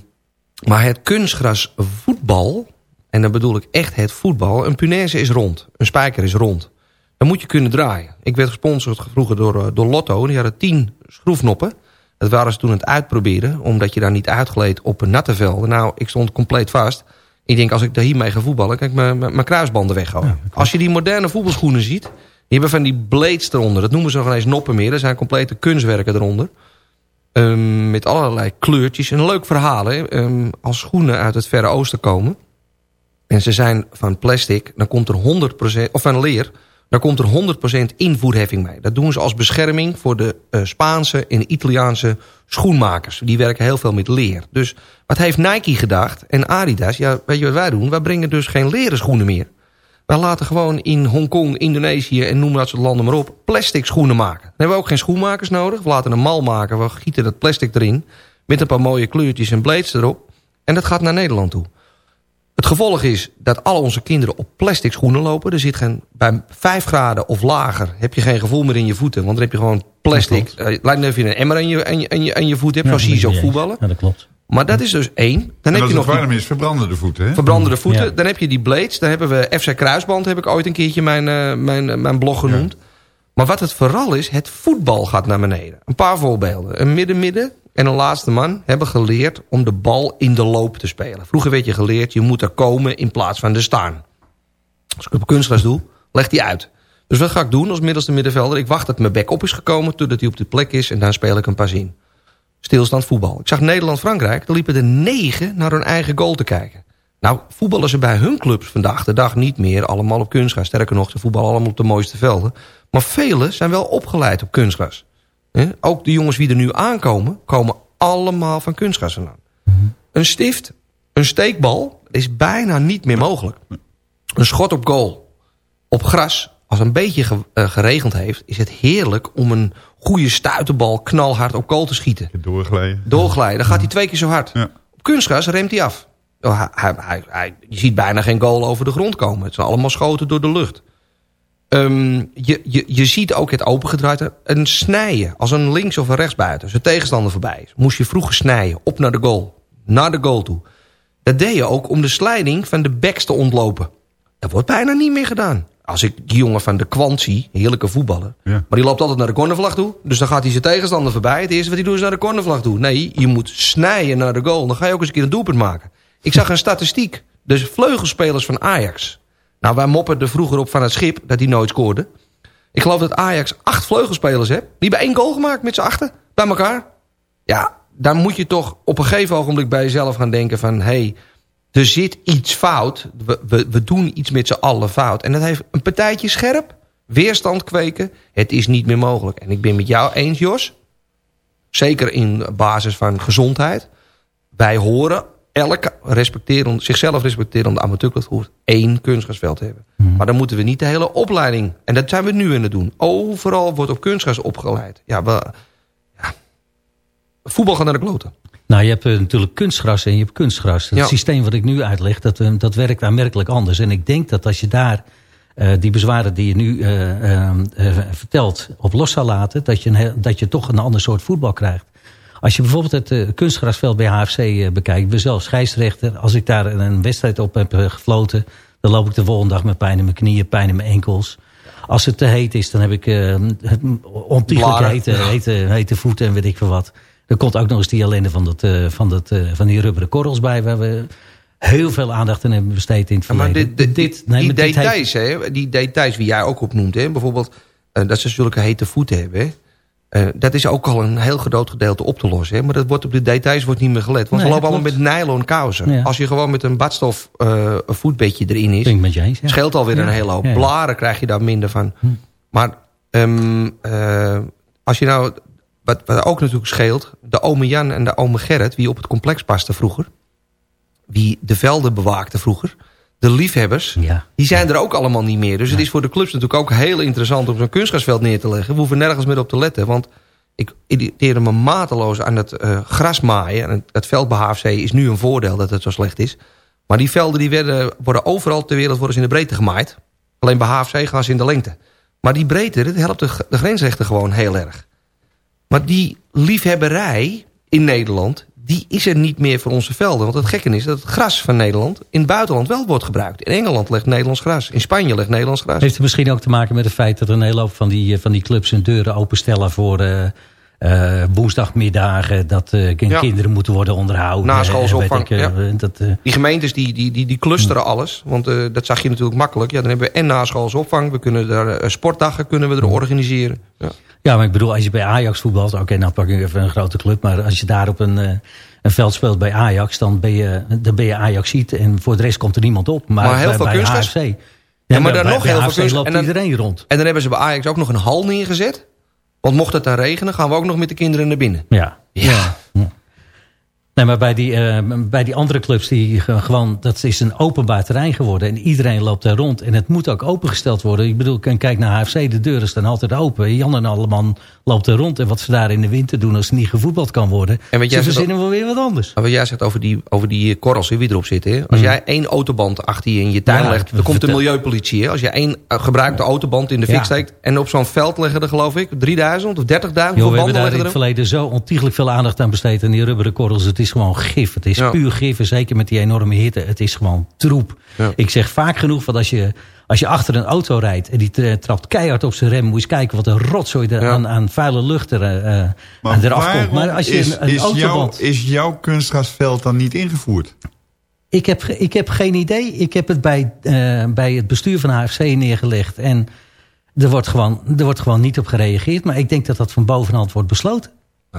[SPEAKER 8] maar het kunstgras voetbal, en dan bedoel ik echt het voetbal... een punaise is rond, een spijker is rond. Dan moet je kunnen draaien. Ik werd gesponsord vroeger door, eh, door Lotto. Die hadden tien schroefnoppen. Dat waren ze toen aan het uitproberen. Omdat je daar niet uitgleed op een natte velden. Nou, ik stond compleet vast. Ik denk, als ik daar hiermee ga voetballen... kan ik mijn- kruisbanden weggooien. als je die moderne voetbalschoenen ziet... die hebben van die blades eronder. Dat noemen ze nog eens noppen meer. Er zijn complete kunstwerken eronder. Ehm, met allerlei kleurtjes. En een leuk verhaal, hè. Ehm, als schoenen uit het Verre Oosten komen... en ze zijn van plastic... dan komt er 100%... of van leer... dan komt er 100% invoerheffing mee. Dat doen ze als bescherming voor de eh, Spaanse en Italiaanse schoenmakers. Die werken heel veel met leer. Dus wat heeft Nike gedacht en Adidas? Ja, weet je wat wij doen? Wij brengen dus geen leren schoenen meer. Wij laten gewoon in Hongkong, Indonesië en noem dat soort landen maar op... plastic schoenen maken. Dan hebben we ook geen schoenmakers nodig. We laten een mal maken, we gieten dat plastic erin... met een paar mooie kleurtjes en blades erop. En dat gaat naar Nederland toe. Het gevolg is dat al onze kinderen op plastic schoenen lopen. Er zit geen, bij 5 graden of lager heb je geen gevoel meer in je voeten. Want dan heb je gewoon plastic. Eh, Het lijkt net of je een emmer aan je, aan je, aan je, aan je voet hebt.
[SPEAKER 11] Ja,
[SPEAKER 8] zoals zie je voetballen.
[SPEAKER 11] Ja, dat klopt.
[SPEAKER 8] Maar dat is dus één. Dan heb
[SPEAKER 7] als
[SPEAKER 8] je
[SPEAKER 7] het
[SPEAKER 8] nog die
[SPEAKER 7] warm is, verbranden de voeten. Hè?
[SPEAKER 8] verbrandende voeten.
[SPEAKER 11] Ja.
[SPEAKER 8] Dan heb je die blades. Dan hebben we FC Kruisband, heb ik ooit een keertje mijn, eh, mijn, eh, mijn blog genoemd. Maar wat het vooral is, het voetbal gaat naar beneden. Een paar voorbeelden. Een midden-midden en een laatste man hebben geleerd om de bal in de loop te spelen. Vroeger werd je geleerd, je moet er komen in plaats van er staan. Als ik op kunstgras doe, legt hij uit. Dus wat ga ik doen als middelste middenvelder? Ik wacht dat mijn back op is gekomen, totdat hij op de plek is... en dan speel ik een pas in. Stilstand voetbal. Ik zag Nederland-Frankrijk, daar liepen er negen naar hun eigen goal te kijken. Nou, voetballen ze bij hun clubs vandaag de dag niet meer allemaal op kunstgras. Sterker nog, ze voetballen allemaal op de mooiste velden. Maar velen zijn wel opgeleid op kunstgras. Ook de jongens die er nu aankomen, komen allemaal van kunstgras vandaan. Een stift, een steekbal, is bijna niet meer mogelijk. Een schot op goal, op gras, als een beetje ge- eh, geregend heeft... is het heerlijk om een goede stuiterbal knalhard op goal te schieten.
[SPEAKER 7] Doorglijden.
[SPEAKER 8] Doorglijden, dan gaat hij twee keer zo hard.
[SPEAKER 7] Ja.
[SPEAKER 8] Op kunstgras remt hij af. Oh, hij, hij, hij, hij- je ziet bijna geen goal over de grond komen. Het zijn allemaal schoten door de lucht. Ehm, je, je, je ziet ook het opengedraaid. Een snijden, als een links- of een rechtsbuiten. Als een tegenstander voorbij is. Moest je vroeger snijden, op naar de goal. Naar de goal toe. Dat deed je ook om de slijding van de backs te ontlopen. Dat wordt bijna niet meer gedaan. Als ik die jongen van de Kwant zie, heerlijke voetballer. Maar die loopt altijd naar de cornervlag toe. Dus dan gaat hij zijn tegenstander voorbij. Het eerste wat hij doet is naar de cornervlag toe. Nee, je moet snijden naar de goal. Dan ga je ook eens een keer een doelpunt maken. Ik zag een statistiek. De vleugelspelers van Ajax. Nou, wij mopperden vroeger op van het schip dat hij nooit scoorde. Ik geloof dat Ajax acht vleugelspelers heeft. Die hebben één goal gemaakt met z'n achten. Bij elkaar. Ja, dan moet je toch op een gegeven ogenblik bij jezelf gaan denken van... hey, er zit iets fout. We, we, we doen iets met z'n allen fout. En dat heeft een partijtje scherp. Weerstand kweken. Het is niet meer mogelijk. En ik ben met jou eens, Jos. Zeker in basis van gezondheid. Wij horen elke respecterende, zichzelf respecterende amateurclub hoort één kunstgrasveld te hebben. Maar dan moeten we niet de hele opleiding... en dat zijn we nu aan het doen. Overal wordt op kunstgras opgeleid. Ja, we, ja. Voetbal gaat naar de kloten.
[SPEAKER 11] Nou, je hebt eh, natuurlijk kunstgras en je hebt kunstgras. Het
[SPEAKER 8] Ja.
[SPEAKER 11] systeem wat ik nu uitleg, dat, eh, dat werkt aanmerkelijk anders. En ik denk dat als je daar eh, die bezwaren die je nu vertelt op los zou laten... Dat je, een dat je toch een ander soort voetbal krijgt. Als je bijvoorbeeld het eh, kunstgrasveld bij HFC eh, bekijkt... ik ben zelf scheidsrechter. Als ik daar een wedstrijd op heb eh, gefloten... dan loop ik de volgende dag met pijn in mijn knieën, pijn in mijn enkels... Als het te heet is, dan heb ik het ontiegelijk hete, hete, hete voeten en weet ik veel wat. Er komt ook nog eens die ellende van, dat, van, dat, van die rubberen korrels bij... waar we heel veel aandacht aan hebben besteed in het
[SPEAKER 8] Ja, maar
[SPEAKER 11] verleden.
[SPEAKER 8] dit, dit,
[SPEAKER 11] nee,
[SPEAKER 8] die
[SPEAKER 11] maar dit heeft-
[SPEAKER 8] details, hè, die details wie jij ook opnoemt... Hè, bijvoorbeeld dat ze zulke hete voeten hebben... Hè, eh, dat is ook al een heel groot gedeelte op te lossen. Hè, maar dat wordt op de details wordt niet meer gelet. Want
[SPEAKER 11] Nee,
[SPEAKER 8] we lopen allemaal met nylon kousen.
[SPEAKER 11] Ja.
[SPEAKER 8] Als je gewoon met een badstof een voetbedje erin is...
[SPEAKER 11] Ben ik met je eens, ja.
[SPEAKER 8] scheelt alweer
[SPEAKER 11] Ja.
[SPEAKER 8] een hele hoop. Blaren krijg je daar minder van. Maar ehm, eh, als je nou... Wat, wat ook natuurlijk scheelt... de ome Jan en de ome Gerrit... wie op het complex pasten vroeger... wie de velden bewaakten vroeger... de liefhebbers... die zijn er ook allemaal niet meer. Dus het is voor de clubs natuurlijk ook heel interessant... om zo'n kunstgrasveld neer te leggen. We hoeven nergens meer op te letten. Want ik irriteerde me mateloos aan het eh grasmaaien. En het, het veld bij HFC is nu een voordeel dat het zo slecht is. Maar die velden die werden, worden overal ter wereld worden ze in de breedte gemaaid. Alleen bij HFC gaan ze in de lengte. Maar die breedte, dat helpt de, de grensrechten gewoon heel erg. Maar die liefhebberij in Nederland... die is er niet meer voor onze velden. Want het gekke is dat het gras van Nederland... in het buitenland wel wordt gebruikt. In Engeland ligt Nederlands gras. In Spanje ligt Nederlands gras.
[SPEAKER 11] Heeft het misschien ook te maken met het feit dat er een hele hoop van die, eh, van die clubs hun deuren openstellen voor eh, eh, woensdagmiddagen. Dat
[SPEAKER 8] Ja.
[SPEAKER 11] kinderen moeten worden onderhouden.
[SPEAKER 8] Naschoolsopvang,
[SPEAKER 11] eh, eh,
[SPEAKER 8] ja.
[SPEAKER 11] dat,
[SPEAKER 8] Die gemeentes die, die, die, die clusteren alles. Want dat zag je natuurlijk makkelijk. Ja, dan hebben we en naschoolsopvang. We kunnen daar sportdagen kunnen we er organiseren. Ja.
[SPEAKER 11] Ja, maar ik bedoel, als je bij Ajax voetbalt... Oké, nou pak ik even een grote club. Maar als je daar op een, een veld speelt bij Ajax... dan ben je, dan ben je Ajaxiet en voor de rest komt er niemand op. Maar,
[SPEAKER 8] Maar heel
[SPEAKER 11] bij,
[SPEAKER 8] veel
[SPEAKER 11] bij. Ja,
[SPEAKER 8] Ja, maar daar nog heel veel
[SPEAKER 11] loopt
[SPEAKER 8] En dan-
[SPEAKER 11] iedereen rond.
[SPEAKER 8] En dan hebben ze bij Ajax ook nog een hal neergezet. Want mocht het dan regenen, gaan we ook nog met de kinderen naar binnen.
[SPEAKER 11] Ja. ja. Nee, maar bij die, eh, bij die andere clubs, die ge- gewoon, dat is een openbaar terrein geworden. En iedereen loopt daar rond. En het moet ook opengesteld worden. Ik bedoel, kijk naar HFC, de deuren staan altijd open. Jan en Alleman loopt er rond. En wat ze daar in de winter doen als er niet gevoetbald kan worden.
[SPEAKER 8] En wat
[SPEAKER 11] ze
[SPEAKER 8] jij zegt
[SPEAKER 11] verzinnen wel weer wat anders.
[SPEAKER 8] Maar wat jij zegt over die, over die korrels hè, wie erop zitten. Hè? Als jij één autoband achter je in je tuin
[SPEAKER 11] Ja,
[SPEAKER 8] legt... dan komt de milieupolitie. Hè? Als je één eh, gebruikte autoband in de fik
[SPEAKER 11] Ja.
[SPEAKER 8] steekt... en op zo'n veld leggen er geloof ik 3000 of 30.000
[SPEAKER 11] Jo, we hebben
[SPEAKER 8] banden
[SPEAKER 11] daar in het verleden zo ontiegelijk veel aandacht aan besteed. En die rubberen korrels, het is gewoon gif. Het is
[SPEAKER 8] Ja.
[SPEAKER 11] puur gif. En zeker met die enorme hitte. Het is gewoon troep.
[SPEAKER 8] Ja.
[SPEAKER 11] Ik zeg vaak genoeg, want als je, als je achter een auto rijdt... en die tra- trapt keihard op zijn rem... moet je eens kijken wat een rotzooi er
[SPEAKER 8] Ja.
[SPEAKER 11] aan, aan vuile lucht er, eh, eh,
[SPEAKER 7] Maar
[SPEAKER 11] aan eraf komt. Maar als je
[SPEAKER 7] is,
[SPEAKER 11] een, een
[SPEAKER 7] is, jouw, is jouw kunstgrasveld dan niet ingevoerd?
[SPEAKER 11] Ik heb, ik heb geen idee. Ik heb het bij, eh, bij het bestuur van HFC neergelegd. En er wordt, gewoon, er wordt gewoon niet op gereageerd. Maar ik denk dat dat van bovenhand wordt besloten.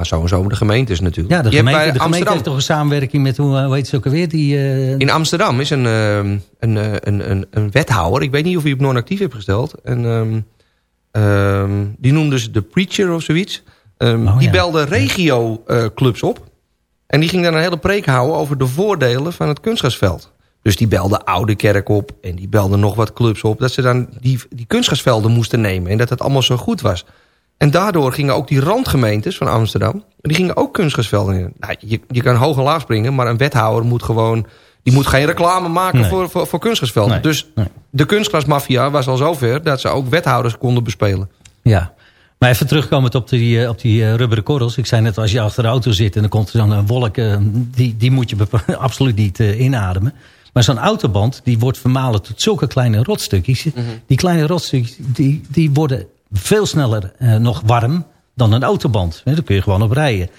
[SPEAKER 8] Nou, de gemeentes natuurlijk.
[SPEAKER 11] Ja, de
[SPEAKER 8] Je hebt
[SPEAKER 11] gemeente,
[SPEAKER 8] bij
[SPEAKER 11] de gemeente
[SPEAKER 8] Amsterdam.
[SPEAKER 11] heeft toch een samenwerking met, hoe, hoe heet ze ook alweer? Die, eh,
[SPEAKER 8] In Amsterdam is een, ehm, een, eh, een, een, een wethouder. Ik weet niet of hij op non-actief heeft gesteld. En, ehm, ehm, die noemde ze de preacher of zoiets.
[SPEAKER 11] Oh,
[SPEAKER 8] die
[SPEAKER 11] ja.
[SPEAKER 8] belde regio-clubs op. En die ging dan een hele preek houden over de voordelen van het kunstgrasveld. Dus die belde Oude Kerk op en die belde nog wat clubs op. Dat ze dan die, die kunstgrasvelden moesten nemen en dat het allemaal zo goed was. En daardoor gingen ook die randgemeentes van Amsterdam... die gingen ook kunstgrasvelden in. Nou, je, je kan hoog en laag springen, maar een wethouder moet gewoon Die moet geen reclame maken
[SPEAKER 11] Nee.
[SPEAKER 8] voor, voor, voor kunstgrasvelden.
[SPEAKER 11] Nee,
[SPEAKER 8] Dus de kunstgrasmafia was al zover dat ze ook wethouders konden bespelen.
[SPEAKER 11] Ja. Maar even terugkomend op die, eh, op die eh, rubberen korrels. Ik zei net, als je achter de auto zit en dan komt er zo'n eh, wolk... die, die moet je absoluut niet inademen. Maar zo'n autoband, die wordt vermalen tot zulke kleine rotstukjes. Die kleine rotstukjes, die, die worden veel sneller eh, nog warm dan een autoband. Daar kun je gewoon op rijden.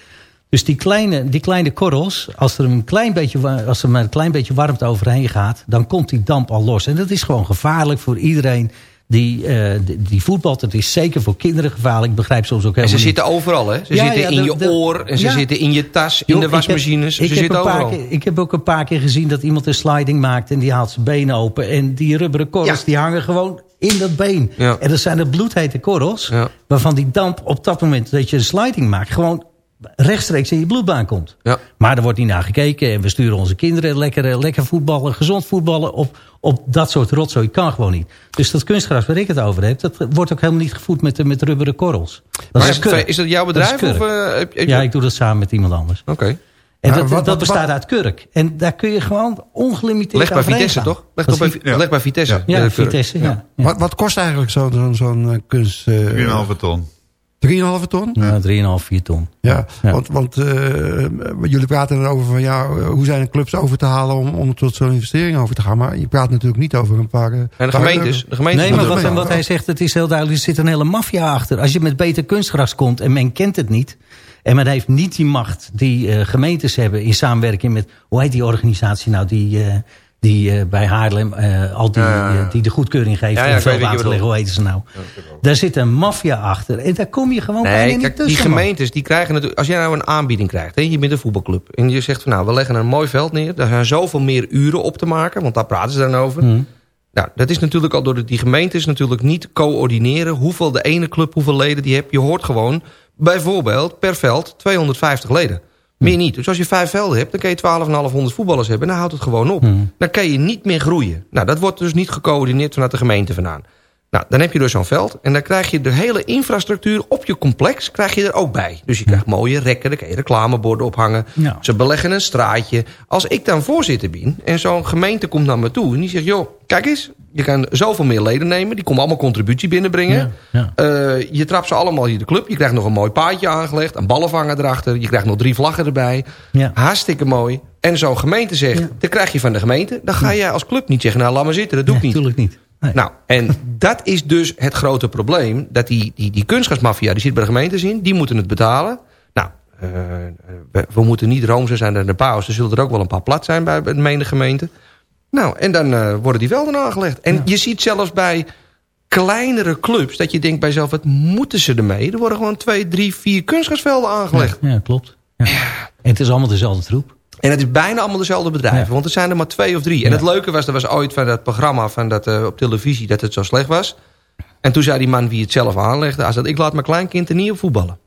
[SPEAKER 11] Dus die kleine, die kleine korrels, als er, een klein beetje, als er maar een klein beetje warmte overheen gaat... dan komt die damp al los. En dat is gewoon gevaarlijk voor iedereen die, eh, die, die voetbalt. Het is zeker voor kinderen gevaarlijk. Ik begrijp soms ook
[SPEAKER 8] En
[SPEAKER 11] helemaal
[SPEAKER 8] ze
[SPEAKER 11] niet.
[SPEAKER 8] zitten overal, hè? Ze
[SPEAKER 11] Ja,
[SPEAKER 8] zitten
[SPEAKER 11] ja,
[SPEAKER 8] in
[SPEAKER 11] de-
[SPEAKER 8] je oor en ze
[SPEAKER 11] ja.
[SPEAKER 8] zitten in je tas, in
[SPEAKER 11] Joh,
[SPEAKER 8] de
[SPEAKER 11] ik heb-
[SPEAKER 8] wasmachines.
[SPEAKER 11] ik
[SPEAKER 8] ze
[SPEAKER 11] heb
[SPEAKER 8] zitten
[SPEAKER 11] een paar
[SPEAKER 8] overal.
[SPEAKER 11] keer- ik heb ook een paar keer gezien dat iemand een sliding maakt... en die haalt zijn benen open. En die rubberen korrels die hangen gewoon in dat been.
[SPEAKER 8] Ja.
[SPEAKER 11] En dat zijn de bloedhete korrels...
[SPEAKER 8] Ja.
[SPEAKER 11] waarvan die damp op dat moment dat je een sliding maakt... gewoon rechtstreeks in je bloedbaan komt.
[SPEAKER 8] Ja.
[SPEAKER 11] Maar er wordt niet naar gekeken. En we sturen onze kinderen lekker, lekker voetballen, gezond voetballen... op, op dat soort rotzooi. kan gewoon niet. Dus dat kunstgras waar ik het over heb... dat wordt ook helemaal niet gevoed met, met rubberen korrels. Dat
[SPEAKER 8] Maar
[SPEAKER 11] is,
[SPEAKER 8] dat jouw
[SPEAKER 11] Dat is
[SPEAKER 8] bedrijf? of, eh, heb- heb je-
[SPEAKER 11] Ja, ik doe dat samen met iemand anders.
[SPEAKER 8] Oké.
[SPEAKER 11] En
[SPEAKER 6] Ja,
[SPEAKER 11] dat,
[SPEAKER 6] wat-
[SPEAKER 11] dat bestaat
[SPEAKER 6] wat-
[SPEAKER 11] uit kurk. En daar kun je gewoon ongelimiteerd
[SPEAKER 8] Leg bij Vitesse,
[SPEAKER 11] gaan.
[SPEAKER 8] toch? Leg, bij,
[SPEAKER 11] zie-
[SPEAKER 8] leg bij Vitesse.
[SPEAKER 11] Ja. Vitesse, ja. ja.
[SPEAKER 6] Wat, wat kost eigenlijk zo'n zo'n zo'n, eh, kunst... eh,
[SPEAKER 7] 3,5 ton.
[SPEAKER 6] 3,5 ton?
[SPEAKER 11] Ja, 3,5, 4 ton.
[SPEAKER 6] Ja,
[SPEAKER 11] Ja.
[SPEAKER 6] want, want eh, jullie praten dan over van ja, hoe zijn de clubs over te halen om, om tot zo'n investering over te gaan. Maar je praat natuurlijk niet over een paar...
[SPEAKER 8] En de gemeentes. De gemeentes
[SPEAKER 11] Nee, maar wat, wat hij zegt, het is heel duidelijk. Er zit een hele maffia achter. Als je met beter kunstgras komt en men kent het niet... en men heeft niet die macht die eh, gemeentes hebben... in samenwerking met, hoe heet die organisatie nou... die, eh, die eh, bij Haarlem al die, die de goedkeuring geeft...
[SPEAKER 8] Ja, ja,
[SPEAKER 11] om
[SPEAKER 8] ik weet
[SPEAKER 11] veld
[SPEAKER 8] wat je
[SPEAKER 11] aan te leggen, hoe heten ze nou? Daar zit een maffia achter. En daar kom je gewoon bijna
[SPEAKER 8] Nee,
[SPEAKER 11] niet
[SPEAKER 8] kijk, die
[SPEAKER 11] tussen. man.
[SPEAKER 8] gemeentes die krijgen natuurlijk... Als jij nou een aanbieding krijgt, hè, je bent een voetbalclub... en je zegt van nou, we leggen een mooi veld neer... daar zijn zoveel meer uren op te maken... want daar praten ze dan over.
[SPEAKER 11] Hmm.
[SPEAKER 8] Nou, dat is natuurlijk al door die gemeentes natuurlijk niet coördineren... hoeveel de ene club, hoeveel leden die hebt. Je hoort gewoon bijvoorbeeld per veld 250 leden. Meer niet. Dus als je vijf velden hebt, dan kan je 12,500 voetballers hebben... en dan houdt het gewoon op. Dan kan je niet meer groeien. Nou, dat wordt dus niet gecoördineerd vanuit de gemeente vandaan. Nou, dan heb je dus zo'n veld. En dan krijg je de hele infrastructuur op je complex krijg je er ook bij. Dus je krijgt mooie rekken, daar kan je reclameborden ophangen.
[SPEAKER 11] Ja.
[SPEAKER 8] Ze beleggen een straatje. Als ik dan voorzitter ben en zo'n gemeente komt naar me toe... en die zegt, joh, kijk eens, je kan zoveel meer leden nemen. Die komen allemaal contributie binnenbrengen.
[SPEAKER 11] Ja,
[SPEAKER 8] Eh, je trapt ze allemaal hier de club. Je krijgt nog een mooi paadje aangelegd. Een ballenvanger erachter. Je krijgt nog drie vlaggen erbij.
[SPEAKER 11] Ja.
[SPEAKER 8] Hartstikke mooi. En zo'n gemeente zegt, dat krijg je van de gemeente. Dan ga jij als club niet zeggen, nou laat maar zitten. Dat doe ik
[SPEAKER 11] Nee,
[SPEAKER 8] niet.
[SPEAKER 11] natuurlijk niet. Nee.
[SPEAKER 8] Nou, en dat is dus het grote probleem. Dat die, die, die kunstgasmafia, die zit bij de gemeentes in. Die moeten het betalen. Nou, eh, we, we moeten niet roomser zijn dan de paus. Er zullen er ook wel een paar plat zijn bij de meende gemeente. Nou, en dan eh, worden die velden aangelegd. En je ziet zelfs bij kleinere clubs... dat je denkt bij jezelf, wat moeten ze ermee? Er worden gewoon twee, drie, vier kunstgasvelden aangelegd.
[SPEAKER 11] Ja, klopt. Ja. En het is allemaal dezelfde troep.
[SPEAKER 8] En het is bijna allemaal dezelfde bedrijven.
[SPEAKER 11] Ja.
[SPEAKER 8] Want er zijn er maar twee of drie. En
[SPEAKER 11] Ja.
[SPEAKER 8] het leuke was, er was ooit van dat programma van dat, eh, op televisie... dat het zo slecht was. En toen zei die man wie het zelf aanlegde... Hij zei, ik laat mijn kleinkind er niet op voetballen.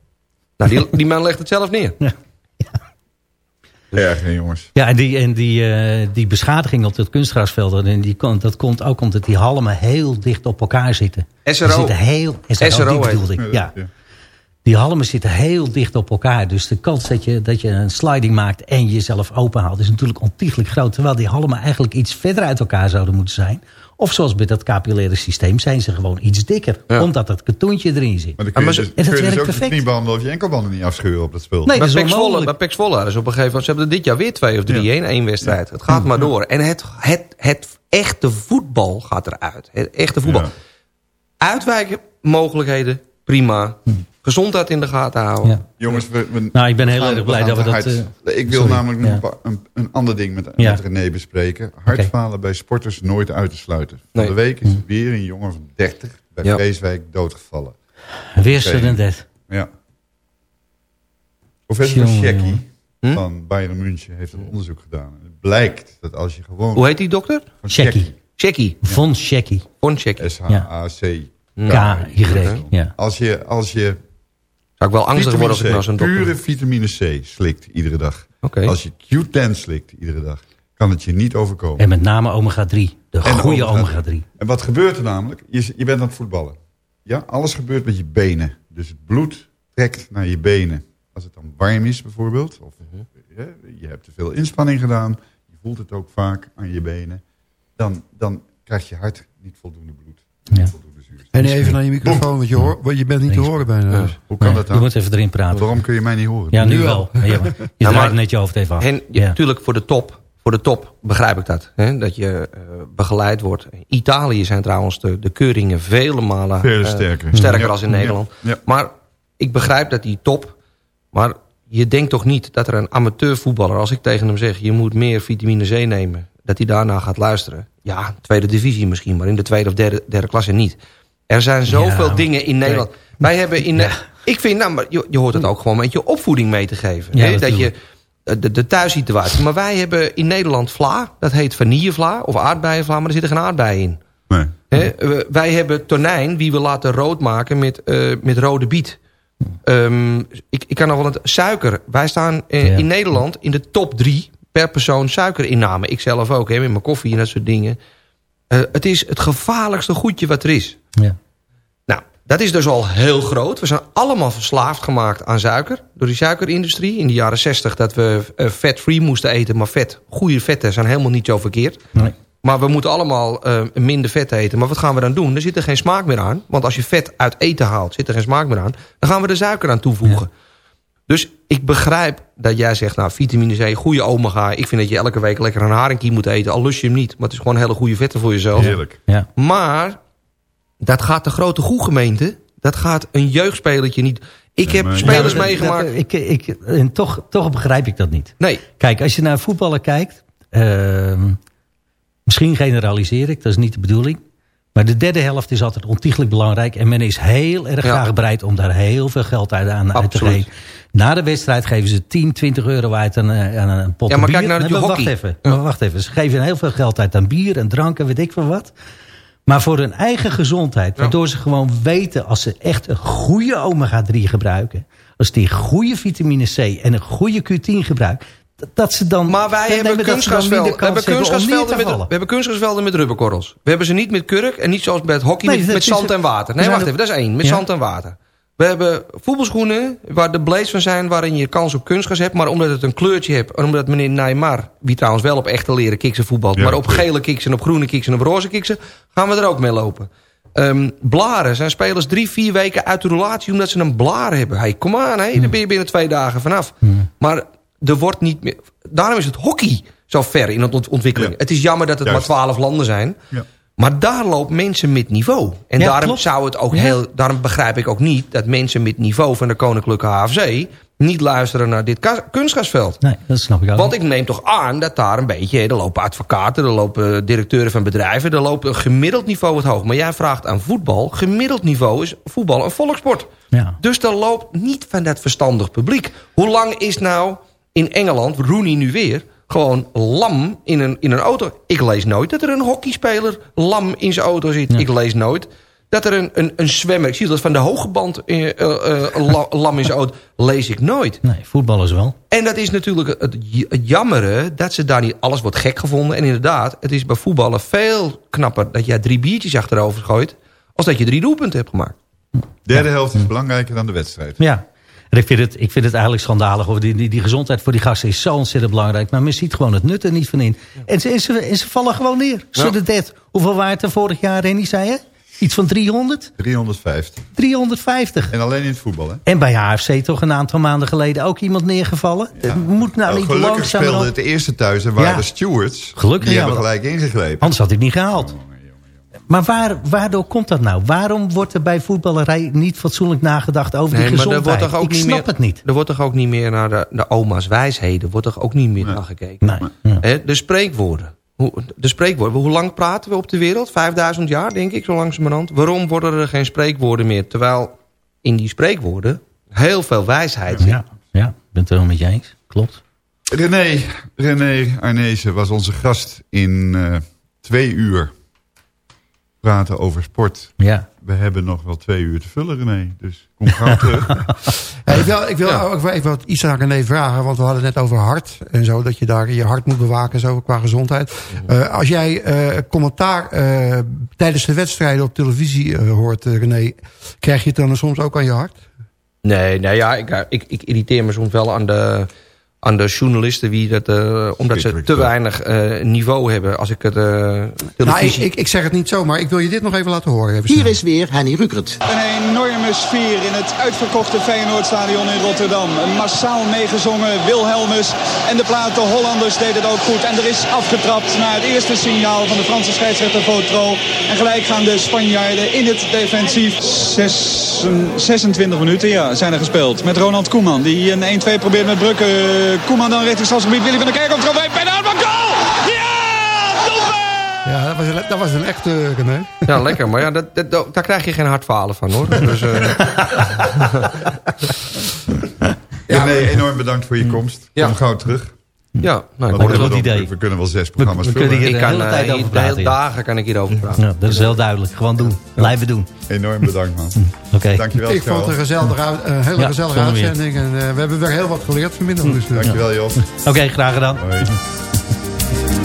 [SPEAKER 8] Nou, die, die man legt het zelf neer.
[SPEAKER 7] Erg, hè, jongens.
[SPEAKER 11] Ja, en die, en die, eh, die beschadiging op het kunstgrasveld... En die, komt- dat komt ook omdat die halmen heel dicht op elkaar zitten.
[SPEAKER 8] SRO.
[SPEAKER 11] zitten heel, SRO,
[SPEAKER 8] SRO
[SPEAKER 11] die bedoelde ik, ja. Die halmen zitten heel dicht op elkaar. Dus de kans dat je, dat je een sliding maakt en jezelf openhaalt... is natuurlijk ontiegelijk groot. Terwijl die halmen eigenlijk iets verder uit elkaar zouden moeten zijn. Of zoals bij dat capillaire systeem zijn ze gewoon iets dikker.
[SPEAKER 8] Ja.
[SPEAKER 11] Omdat dat katoentje erin zit.
[SPEAKER 7] Maar dan kun je,
[SPEAKER 8] maar
[SPEAKER 7] dus,
[SPEAKER 11] en dat
[SPEAKER 7] kun je dus
[SPEAKER 11] werkt
[SPEAKER 7] ook de kniebanden of je enkelbanden niet afscheuren op dat spul.
[SPEAKER 11] Nee,
[SPEAKER 8] Bij
[SPEAKER 11] dat is
[SPEAKER 8] Zwolle. Pek Zwolle ze op een gegeven moment... ze hebben er dit jaar weer twee of drie in één wedstrijd. Het gaat maar door. En het, het, het echte voetbal gaat eruit. Het echte voetbal.
[SPEAKER 7] Ja.
[SPEAKER 8] Uitwijken, mogelijkheden, prima. Gezondheid in de gaten houden.
[SPEAKER 11] Ja.
[SPEAKER 7] Jongens, we, we-
[SPEAKER 11] Nou, ik ben heel erg blij dat we dat,
[SPEAKER 7] hard.
[SPEAKER 11] eh,
[SPEAKER 7] ik wil
[SPEAKER 11] sorry.
[SPEAKER 7] namelijk
[SPEAKER 11] Ja.
[SPEAKER 7] een, pa- een, een ander ding met,
[SPEAKER 11] Ja.
[SPEAKER 7] met René bespreken. Hartfalen bij sporters nooit uit te sluiten. Van
[SPEAKER 8] Nee.
[SPEAKER 7] de week is er weer een jongen van 30 bij
[SPEAKER 8] Ja.
[SPEAKER 7] Vreeswijk doodgevallen.
[SPEAKER 11] Weer Serendet.
[SPEAKER 7] Ja. Professor
[SPEAKER 11] jongen.
[SPEAKER 8] Hm?
[SPEAKER 7] van Bayern München heeft een onderzoek gedaan. Het blijkt dat als je gewoon...
[SPEAKER 8] Hoe heet die dokter?
[SPEAKER 7] van
[SPEAKER 11] Shecki.
[SPEAKER 8] Shecki.
[SPEAKER 11] Von Shecki.
[SPEAKER 8] Von.
[SPEAKER 7] S-H-A-C.
[SPEAKER 11] K-Y. Ja.
[SPEAKER 7] Als je, als je
[SPEAKER 8] Zou ik wel angstig
[SPEAKER 7] vitamine
[SPEAKER 8] worden als ik nou zo'n dokter...
[SPEAKER 7] pure vitamine C slikt iedere dag. Als je Q10 slikt iedere dag, kan het je niet overkomen.
[SPEAKER 11] En met name omega 3. De
[SPEAKER 7] En
[SPEAKER 11] goede
[SPEAKER 7] omega
[SPEAKER 11] omega 3.
[SPEAKER 7] En wat gebeurt er namelijk? Je, je bent aan het voetballen. Ja, alles gebeurt met je benen. Dus het bloed trekt naar je benen. Als het dan warm is bijvoorbeeld, of
[SPEAKER 8] Mhm.
[SPEAKER 7] je, je hebt te veel inspanning gedaan, je voelt het ook vaak aan je benen. Dan, dan krijgt je hart niet voldoende bloed.
[SPEAKER 11] Ja.
[SPEAKER 7] Voldoende.
[SPEAKER 6] En even naar je microfoon, want je, hoor, want je bent niet te horen bijna. Dus.
[SPEAKER 7] Hoe kan
[SPEAKER 11] Nee,
[SPEAKER 7] dat
[SPEAKER 11] Je
[SPEAKER 7] dan?
[SPEAKER 11] moet even erin praten.
[SPEAKER 7] Waarom kun je mij niet horen?
[SPEAKER 11] Ja, nu
[SPEAKER 6] Nu
[SPEAKER 11] wel. Ja, maar je
[SPEAKER 8] Ja,
[SPEAKER 11] draait
[SPEAKER 8] maar-
[SPEAKER 11] net je hoofd even af.
[SPEAKER 8] En je-
[SPEAKER 11] ja.
[SPEAKER 8] natuurlijk voor de top, voor de top begrijp ik dat. Hè? Dat je eh, begeleid wordt. In Italië zijn trouwens de, de keuringen vele malen eh,
[SPEAKER 7] sterker.
[SPEAKER 8] sterker
[SPEAKER 7] Ja.
[SPEAKER 8] als in Nederland.
[SPEAKER 7] Ja. Ja.
[SPEAKER 8] Maar ik begrijp dat die top... Maar je denkt toch niet dat er een amateurvoetballer... als ik tegen hem zeg, je moet meer vitamine C nemen... dat hij daarna gaat luisteren. Ja, tweede divisie misschien, maar in de tweede of derde, derde klasse niet. Er zijn zoveel
[SPEAKER 11] Ja,
[SPEAKER 8] dingen in Nederland. Wij hebben in... Ik vind, nou, maar je, je hoort het ook gewoon met je opvoeding mee te geven. Hè? Dat je de, de thuissituatie. Maar wij hebben in Nederland vla. Dat heet vanillevla of aardbeienvla, maar er zitten geen aardbeien in.
[SPEAKER 7] Nee.
[SPEAKER 8] Wij hebben tonijn die we laten rood maken met, eh, met rode biet. Ehm, ik, ik kan nog wel het suiker. Wij staan eh,
[SPEAKER 11] Ja.
[SPEAKER 8] in Nederland in de top drie per persoon suikerinname. Ik zelf ook, hè, met mijn koffie en dat soort dingen. Eh, het is het gevaarlijkste goedje wat er is.
[SPEAKER 11] Ja.
[SPEAKER 8] Nou, dat is dus al heel groot. We zijn allemaal verslaafd gemaakt aan suiker. Door die suikerindustrie. In de jaren 60 dat we eh, fat-free moesten eten. Maar vet, goede vetten zijn helemaal niet zo verkeerd.
[SPEAKER 11] Nee.
[SPEAKER 8] Maar we moeten allemaal eh, minder vet eten. Maar wat gaan we dan doen? Er zit er geen smaak meer aan. Want als je vet uit eten haalt, zit er geen smaak meer aan. Dan gaan we er suiker aan toevoegen. Dus ik begrijp dat jij zegt, nou, vitamine C, goede omega. Ik vind dat je elke week lekker een haringkie moet eten. Al lust je hem niet. Maar het is gewoon hele goede vetten voor jezelf.
[SPEAKER 7] Heerlijk.
[SPEAKER 11] Ja.
[SPEAKER 8] Maar dat gaat de grote goegemeente... dat gaat een jeugdspelertje niet... Ik heb spelers
[SPEAKER 11] Ja,
[SPEAKER 8] meegemaakt...
[SPEAKER 11] dat- ik, ik, en toch, toch begrijp ik dat niet.
[SPEAKER 8] Nee,
[SPEAKER 11] Kijk, als je naar voetballen kijkt... ehm, misschien generaliseer ik, dat is niet de bedoeling. Maar de derde helft is altijd ontiegelijk belangrijk. En men is heel erg
[SPEAKER 8] Ja.
[SPEAKER 11] graag bereid om daar heel veel geld uit, aan uit te geven. Na de wedstrijd geven ze 10, 20 euro uit aan, eh, aan een pot
[SPEAKER 8] Ja, maar
[SPEAKER 11] bier.
[SPEAKER 8] kijk naar het
[SPEAKER 11] Nee, maar. Wacht even,
[SPEAKER 8] Ja.
[SPEAKER 11] maar wacht even. Ze geven heel veel geld uit aan bier en drank en weet ik veel wat. Maar voor hun eigen gezondheid. Waardoor ze gewoon weten als ze echt een goede omega-3 gebruiken. Als die goede vitamine C en een goede Q10 gebruiken. dat- ze dan...
[SPEAKER 8] maar wij hebben kunstgrasvelden. hebben kunstgrasvelden met, we hebben kunstgrasvelden met rubberkorrels. We hebben ze niet met kurk en niet zoals bij het hockey
[SPEAKER 11] Nee,
[SPEAKER 8] met, zand en water. Nee, wacht even, dat is één. Met
[SPEAKER 11] Ja.
[SPEAKER 8] zand en water. We hebben voetbalschoenen waar de blades van zijn... waarin je kans op kunstgras hebt. Maar omdat het een kleurtje hebt... en omdat meneer Neymar... wie trouwens wel op echte leren kiksen voetbalt...
[SPEAKER 7] Ja,
[SPEAKER 8] maar op gele kiksen, op groene kiksen en op roze kiksen... gaan we er ook mee lopen. Ehm, blaren zijn spelers drie, vier weken uit de relatie... omdat ze een blaar hebben. Hey, kom aan, hey, daar ben je binnen twee dagen vanaf. Maar er wordt niet meer... Daarom is het hockey zo ver in het ont- ontwikkeling.
[SPEAKER 7] Ja.
[SPEAKER 8] Het is jammer dat het
[SPEAKER 7] Juist.
[SPEAKER 8] maar twaalf landen zijn...
[SPEAKER 7] Ja.
[SPEAKER 8] Maar daar loopt mensen met niveau. En
[SPEAKER 11] Ja,
[SPEAKER 8] daarom,
[SPEAKER 11] klopt.
[SPEAKER 8] zou het ook
[SPEAKER 11] Ja.
[SPEAKER 8] heel, daarom begrijp ik ook niet... dat mensen met niveau van de Koninklijke HFC... niet luisteren naar dit kunstgrasveld.
[SPEAKER 11] Nee, dat snap ik ook.
[SPEAKER 8] Want ik neem toch aan dat daar een beetje... er lopen advocaten, er lopen directeuren van bedrijven... er loopt een gemiddeld niveau wat hoog. Maar jij vraagt aan voetbal... gemiddeld niveau is voetbal een volkssport.
[SPEAKER 11] Ja.
[SPEAKER 8] Dus er loopt niet van dat verstandig publiek. Hoe lang is nou in Engeland, Rooney nu weer... gewoon lam in een, in een auto? Ik lees nooit dat er een hockeyspeler lam in zijn auto zit. Ik lees nooit dat er een, een, een zwemmer... ik zie dat van de hoge band eh, eh, eh, la- lam in zijn auto... lees ik nooit.
[SPEAKER 11] Nee, voetballers wel.
[SPEAKER 8] En dat is natuurlijk het, het jammere dat ze daar niet... alles wordt gek gevonden. En inderdaad, het is bij voetballen veel knapper... dat jij drie biertjes achterover gooit... als dat je drie doelpunten hebt gemaakt.
[SPEAKER 7] Derde helft is belangrijker dan de wedstrijd.
[SPEAKER 11] Ja. En ik vind het, ik vind het eigenlijk schandalig. Of die, die, die gezondheid voor die gasten is zo ontzettend belangrijk. Maar men ziet gewoon het nut er niet van in. En ze, en ze, en ze vallen gewoon neer.
[SPEAKER 8] Ja.
[SPEAKER 11] Sudden dead. Hoeveel waren het er vorig jaar, Rennie, zei je? Iets van 300?
[SPEAKER 7] 350.
[SPEAKER 11] 350.
[SPEAKER 7] En alleen in het voetbal, hè?
[SPEAKER 11] En bij HFC toch een aantal maanden geleden ook iemand neergevallen. Het moet nou
[SPEAKER 7] Nou,
[SPEAKER 11] niet
[SPEAKER 7] gelukkig speelde het de eerste thuis en waren
[SPEAKER 11] Ja.
[SPEAKER 7] de stewards.
[SPEAKER 11] Gelukkig,
[SPEAKER 7] die
[SPEAKER 11] ja,
[SPEAKER 7] hebben gelijk ingegrepen.
[SPEAKER 11] Anders had ik niet gehaald. Maar waar, waardoor komt dat nou? Waarom wordt er bij voetballerij niet fatsoenlijk nagedacht over die
[SPEAKER 8] maar er
[SPEAKER 11] gezondheid?
[SPEAKER 8] wordt toch ook
[SPEAKER 11] ik
[SPEAKER 8] niet
[SPEAKER 11] snap
[SPEAKER 8] meer,
[SPEAKER 11] het niet.
[SPEAKER 8] Er wordt toch ook niet meer naar de, de oma's wijsheden... wordt toch ook niet meer naar gekeken.
[SPEAKER 11] Nee. Ja.
[SPEAKER 8] Hè, de spreekwoorden. Hoe, de spreekwoorden. Hoe lang praten we op de wereld? 5000 jaar, denk ik, zo langzamerhand. Waarom worden er geen spreekwoorden meer? Terwijl in die spreekwoorden heel veel wijsheid zit.
[SPEAKER 11] Ja, ja, ik ben het wel met je eens. Klopt.
[SPEAKER 7] René, René Arnezen was onze gast in eh, twee uur praten over sport.
[SPEAKER 11] Ja.
[SPEAKER 7] We hebben nog wel twee uur te vullen, René. Dus kom gauw terug.
[SPEAKER 6] Ja, ik wil, ik wil
[SPEAKER 8] Ja.
[SPEAKER 6] ook even wat iets aan René vragen. Want we hadden het net over hart en zo. Dat je daar je hart moet bewaken zo, qua gezondheid. Eh, als jij eh, commentaar eh, tijdens de wedstrijden op televisie hoort, René. Krijg je het dan soms ook aan je hart?
[SPEAKER 8] Nee, nee ja, ik, ik, ik irriteer me soms wel aan de, aan de journalisten... Wie dat, eh, omdat ze te weinig eh, niveau hebben. Als ik het uh,
[SPEAKER 6] Nou,
[SPEAKER 8] televisie...
[SPEAKER 6] ik, ik, ik zeg het niet zo, maar ik wil je dit nog even laten horen. Even
[SPEAKER 12] Hier is weer Henny Rukert.
[SPEAKER 13] Een enorme sfeer in het uitverkochte Feyenoordstadion in Rotterdam. Massaal meegezongen, Wilhelmus en de plaat De Hollanders deed het ook goed. En er is afgetrapt na het eerste signaal van de Franse scheidsrechter Votro. En gelijk gaan de Spanjaarden in het defensief. Zes, 26 minuten ja, zijn er gespeeld. Met Ronald Koeman die een 1-2 probeert met Brugge. Koeman dan richting stadsgebied. Willy van der Kerkhoff trok bij. Bijna maar goal! Ja!
[SPEAKER 6] Ja, dat was, een- dat was een echte René.
[SPEAKER 8] Ja, lekker. Maar ja, dat, dat, daar krijg je geen hartfalen van, hoor. Dus, eh,
[SPEAKER 7] Ja, nee, enorm bedankt voor je komst.
[SPEAKER 8] Ja.
[SPEAKER 7] Kom gauw terug.
[SPEAKER 8] Ja, nou, ik
[SPEAKER 7] hebben
[SPEAKER 8] wel.
[SPEAKER 7] dan- we kunnen wel zes programma's
[SPEAKER 11] we kunnen
[SPEAKER 7] vullen.
[SPEAKER 11] hier
[SPEAKER 8] Ik
[SPEAKER 11] de
[SPEAKER 8] kan
[SPEAKER 11] hele
[SPEAKER 8] eh,
[SPEAKER 11] tijd over praten.
[SPEAKER 8] dagen kan ik hierover praten.
[SPEAKER 11] Ja, dat is heel duidelijk. Gewoon doen. Blijven doen.
[SPEAKER 7] Enorm bedankt, man.
[SPEAKER 11] Oké.
[SPEAKER 7] Dankjewel,
[SPEAKER 6] Ik vond het een, gezellige, een hele
[SPEAKER 11] Ja,
[SPEAKER 6] gezellige uitzending. En eh, we hebben weer heel wat geleerd vanmiddag. Dus, eh,
[SPEAKER 7] Dankjewel, Jos.
[SPEAKER 11] Oké, graag gedaan.
[SPEAKER 7] Hoi.